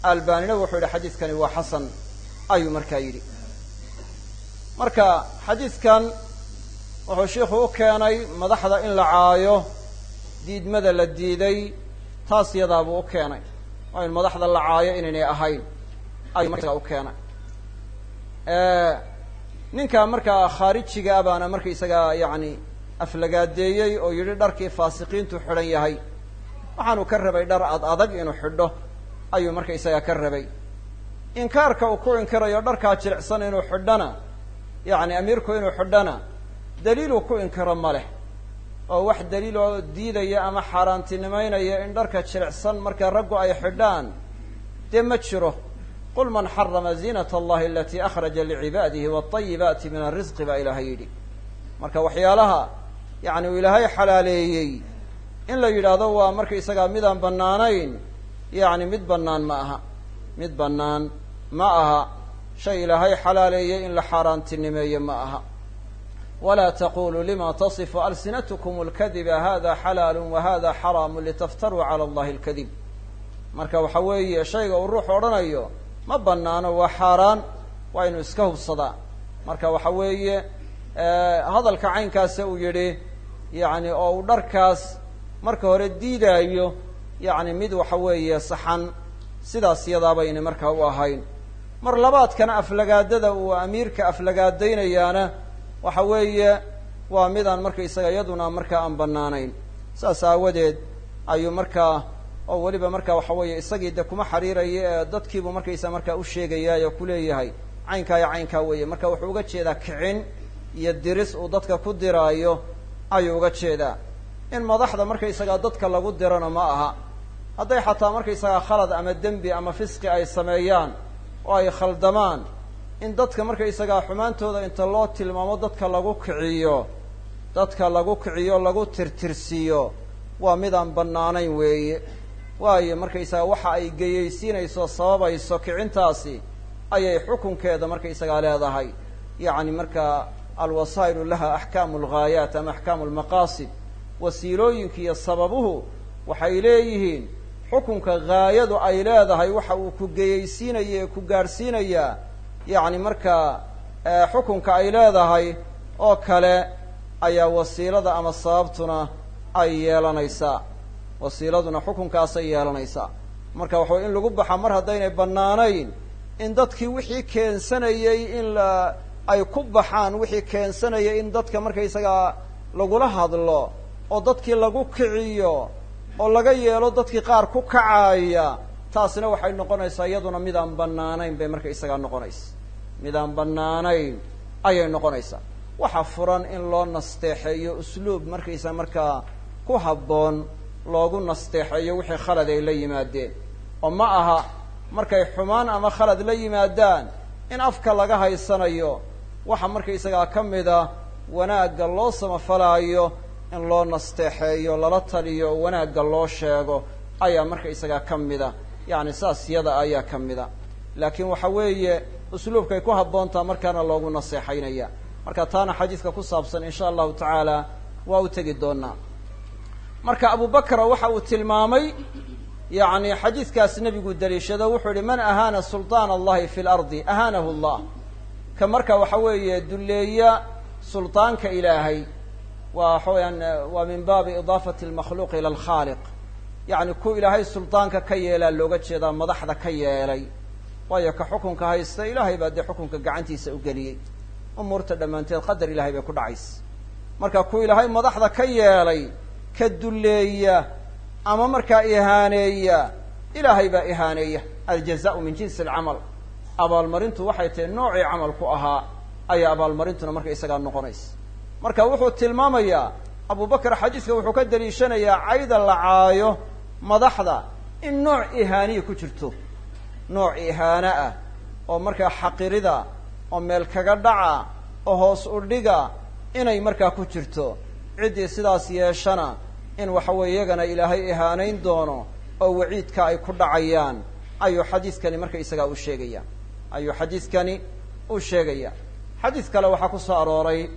albanina wuxuu yidhi xadiidkani waa xasan. Ayuu markaa yidhi. Marka xadiidkan wuxuu shiikhu u keenay madaxda in la caayo diidmada la diiday taas yadaabuu u keenay. Waa in caayo inaynay ahayn ninka markaa khaarijiga ah baana markaysagaa yacni aflagaadeeyey oo yidhi dharkii faasiqiintu xidhan yahay waxaanu ka rabay dhar ad adag inuu xidho ayuu markaysagaa ka rabay. Inkaarka uu ku inkirayo dharkaa jilicsan inuu xidhana yacni amiirku inuu xidhana daliiluu ku inkiro ma leh. Oo wax daliiloo diidaya ama xaaraantinimaynaya in dharka jilicsan marka raggu ay xidhaan dee ma jiro qul man xarama ziinat allahi alatii akhraja licibaadihi waatayibaati min alrisqi baa ilaahay yidhi marka waxyaalaha yacni uu ilaahay xalaaleeyey in la yidhaahdo waa markaysagaa midaan bannaanayn yacni mid bannaan ma aha. Mid bannaan ma aha. Shay ilaahay xalaaleeyey in la xaaraantinimeeye ma aha. walaa taquluu lima tasifu alsinatkum alkadiba hada xalaalu wa hada xaraamu litaftaruu cala allahi alkadib marka waxa weeye shayga uu odhanayo ma banaano waa xaaraan waa inu iska hubsadaa. Marka waxa weeye hadalka caynkaasa uu yidhi yacni oo uu dharkaas marka hore diidaayo yacni mid waxa weeye saxan sidaas yadaabayna markaa u ahayn. Mar labaadkana aflagaadada uu amiirka aflagaadaynayaana waxa weeye waa midaan markaysaga iyaduna markaa aan banaanayn saas aawadeed ayuu markaa oo weliba marka waxa weeye isagii de kuma xariirayo ee dadkiibuu markaysaa markaa u sheegayaay oo kuleeyahay caynkaa iyo caynkaa weeye. Marka wuxuu uga jeedaa kicin iyo diris uu dadka ku diraayo ayuu uga jeedaa. In madaxda markaysagaa dadka lagu dirana ma aha. Hadday xataa markaysagaa khalad ama dembi ama fisqi ay sameeyaan oo ay khaldamaan in dadka markaysagaa xumaantooda inta loo tilmaamo dadka lagu kiciyo dadka lagu kiciyo lagu tirtirsiiyo waa midaan bannaanayn weeye waayo markaysagaa waxa ay geyaysiinayso sababayso kicintaasi ayay xukunkeeda markaysagaa leedahay. Yacni markaa alwasaa'ilu laha axkaamu alghaayaat ama axkaamu almaqaasid wasiilooyinka iyo sababuhu waxay leeyihiin xukunka ghaayadu ay leedahay waxa uu ku geyaysiinaya ee ku gaadhsiinayaa yacni markaa xukunka ay leedahay oo kale ayaa wasiilada ama sababtuna ay yeelanaysaa wasiiladuna xukunkaasay yeelanaysaa. Marka waxa way in lagu baxa mar haddaynay bannaanayn in dadkii wixii keensanayey in la ay ku baxaan wixii keensanayay in dadka markaysagaa lagula hadlo oo dadkii lagu kiciyo oo laga yeelo dadkii qaar ku kacaaya taasina waxay noqonaysaa iyaduna midaan bannaanayn bay markaysagaa noqonaysa. Midaan bannaanayn ayay noqonaysaa waxa furan in loo nasteexeeyo usluub markaysaa markaa ku habboon loogu nasteexeeyo wixii khalad ay la yimaadeen. Oo ma aha markay xumaan ama khalad la yimaadaan in afka laga haysanayo waxa markaysagaa ka mida wanaagga loo samafalaayo in loo nasteexeeyo lala taliyo wanaagga loo sheego ayaa markaysagaa ka mida. Yacni saas yada ayaa ka mida. Laakiin waxa weeye usluubkay ku habboontaa markaana loogu naseexaynaya marka taana xadiidka ku saabsan insha allahu tacaala waa u tegi doonaa marka abu bakra waxa uu tilmaamay yacni xadiidkaas nebigu daliishado wuxuu yihi man ahaana sulطaan allahi fi lardi ahaanahu allah ka marka waxa weeye dulleeya sulطaanka ilaahay waa waxa weyaan waa min baabi idaafati almakhluuq ila alkhaaliq yacni ku ilaahay sulطaanka ka yeelaa looga jeedaa madaxda ka yeelay waayo ka xukunka haysta ilaahay baa dee xukunka gacantiisa u geliyey umuurta dhammaanteed qadar ilahay bay ku dhacaysa marka ku ilaahay madaxda ka yeelay ka dulleeya ama markaa ihaaneeya ilaahay baa ihaaneeya. Aljazaau min jinsi alcamal. Abaalmarintu waxay tahay noocii camalku ahaa ayaa abaalmarintuna marka isagaa noqonaysa marka wuxuu tilmaamayaa abubakar xadiiska wuxuu ka daliishanayaa cayda la caayo madaxda in nooc ihaaniya ku jirto. Nooc ihaano ah oo markaa xaqirida oo meel kaga dhaca oo hoos u dhiga inay markaa ku jirto. Ciddii sidaas yeeshana in waxa weeye iyagana ilaahay ihaanayn doono oo waciidka ay ku dhacayaan. Ayuu xadiiskani marka isagaa u sheegaya. Ayuu xadiiskani u sheegaya. Xadiis kale waxaa ku soo arooray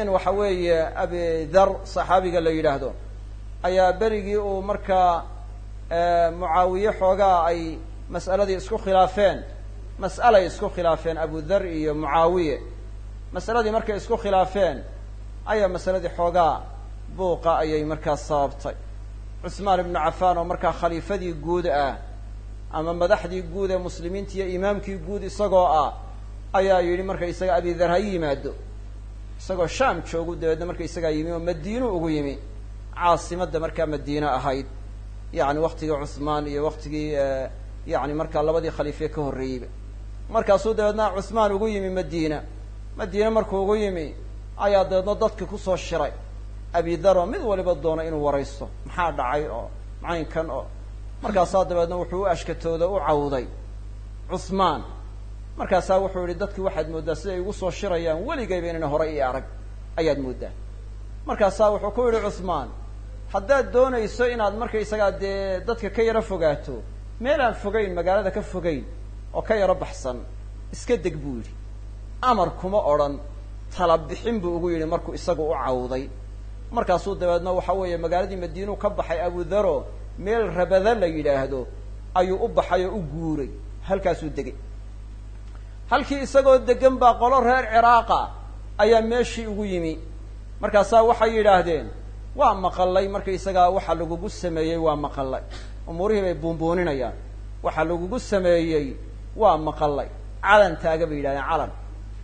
in waxa weeye abi dhar saxaabiga la yidhaahdo ayaa berigii uu markaa mucaawiye xoogaa ay mas'aladii isku khilaafeen mas'alay isku khilaafeen abu dhar iyo mucaawiye. Masaladii markay isku khilaafeen ayaa masaladii xoogaa buuqa ayay markaa sababtay. Cusmaan ibnu cafaan oo markaa khaliifadii guud ah ama madaxdii guud ee muslimiinta iyo imaamkii guud isagoo ah ayaa yidhi marka isaga abidar ha yimaado. Isagoo shaam joogu dabeedna marka isagaa yimi oo madiinu ugu yimi. Caasimadda markaa madiine ahayd. Yani waktigii cuhmaan iyo waktigii yani markaa labadii khaliife ka horreeyeyba markaasuu dabeedna cuhmaan ugu yimi madiina. Madiine markuu ugu yimi ayaa dabeedna dadki ku soo shiray abidar oo mid waliba doono inuu waraysto. Maxaa dhacay oo macaynkan oo markaasaa dabeedna wuxuu u ashkatooda u cawday. Cuhmaan markaasaa wuxuu yihi dadki waxaad mooddaa siday igu soo shirayaan weligayba inayna horay ii arag. Ayaad mooddaa. Markaasaa wuxuu ku yihi cuhmaan haddaad doonayso inaad markaysagaa dee dadka ka yaro fogaato meel aan fogeyn magaalada ka fogeyn oo ka yaro baxsan iska deg buu yidhi. Amar kuma odhan tala bixin buu ugu yidhi markuu isagu u cawday markaasuu dabeedna waxa weeye magaaladii madiinuu ka baxay abudaro meel rabada la yidhaahdo ayuu u baxay oo u guuray. Halkaasuu degay. Halkii isagoo degan baa qolo reer ciraaqa ayaa meeshii ugu yimi. Markaasaa waxay yidhaahdeen waa maqalay markaysagaa waxa lagugu sameeyey waa maqalay umuurihii bay buunbuuninayaan. Waxa lagugu sameeyey waa maqalay calan taaga bay yidhahdeen calan.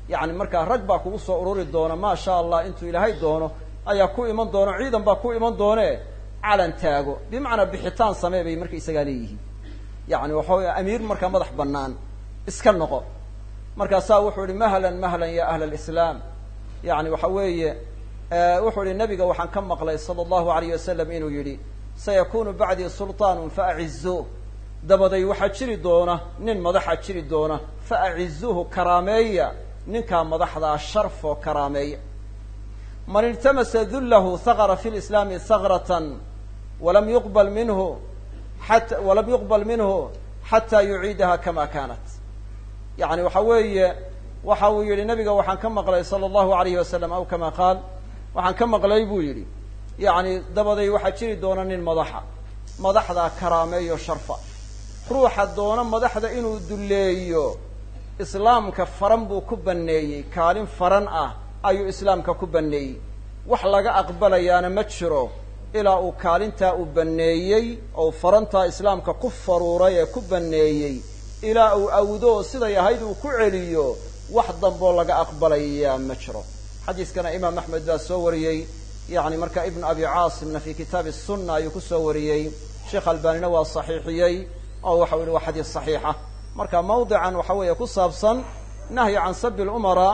Yacni markaa rag baa kugu soo ururi doona maa sha allah intuu ilaahay doono ayaa ku iman doono ciidan baa ku iman doone calan taago. Bimacnaa bixitaan samee bay markaysagaa leeyihiin. Yacni waxa amiir markaa madax bannaan iska noqo. Markaasaa wuxuu ihi mahlan mahlan ya ahla alislaam yani waxa weeye wuxuu ihi nabiga waxaan ka maqlay sala allahu alayh wasalam inuu yidhi sayakunu bacdii sulطaanu faacizuuh dabaday waxaa jiri doona nin madaxa jiri doona faacizuuhu karaameeya ninkaa madaxdaa sharfoo karaameeya man iltamasa dullahu haqra fi lislaami hagratan walam yuqbal minhu at walam yuqbal minhu xataa yuciidaha kama kaanat. Yani waxa weeye waxa uu yihi nabiga waxaan ka maqlay sala allahu alayhi wasalam aw kama qaal waxaan ka maqlay buu yidhi. Yacni dabaday waxaa jiri doona nin madaxa madaxdaa karaameeyo sharfa. Ruuxa doona madaxda inuu dulleeyo islaamka faran buu ku banneeyey kaalin faran ah ayuu islaamka ku banneeyey. Wax laga aqbalayaana ma jiro ilaa uu kaalintaa uu banneeyey oo farantaa islaamka ku faruuray ee ku banneeyey. Ilaa uu awdo siday ahayd uu ku celiyo wax damboo laga aqbalayaa ma jiro. Xadiiskana imaam axmed baa soo wariyey. Yani marka ibnu abi caasimna fi kitaabi sunna ayuu ku soo wariyey. Sheekh albanina waa saxiixiyey oo waxau yihi waa xadiis saxiixa. Marka mawdican waxa weeye ku saabsan nahyi can sabi lumara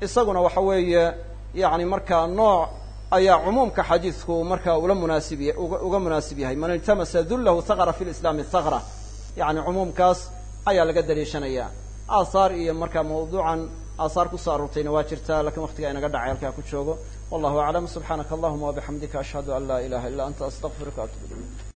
isaguna waxa weeye yani markaa nooc ayaa cumuumka xadiidku markaa ula munaasib uga munaasib yahay. Man iltamasa dullahu haqra fi lislaami haqra yani cumuumkaas ayaa laga daliishanaya. Aahaar iyo markaa mawduucan aahaar ku soo aroortayna waa jirtaa laakiin waqtigaa inaga dhacay halkaa ku joogo. Wallahu aclam subxaanaka allahuma wabixamdika ashhadu an laa ilaha illa anta astaqfiruka atub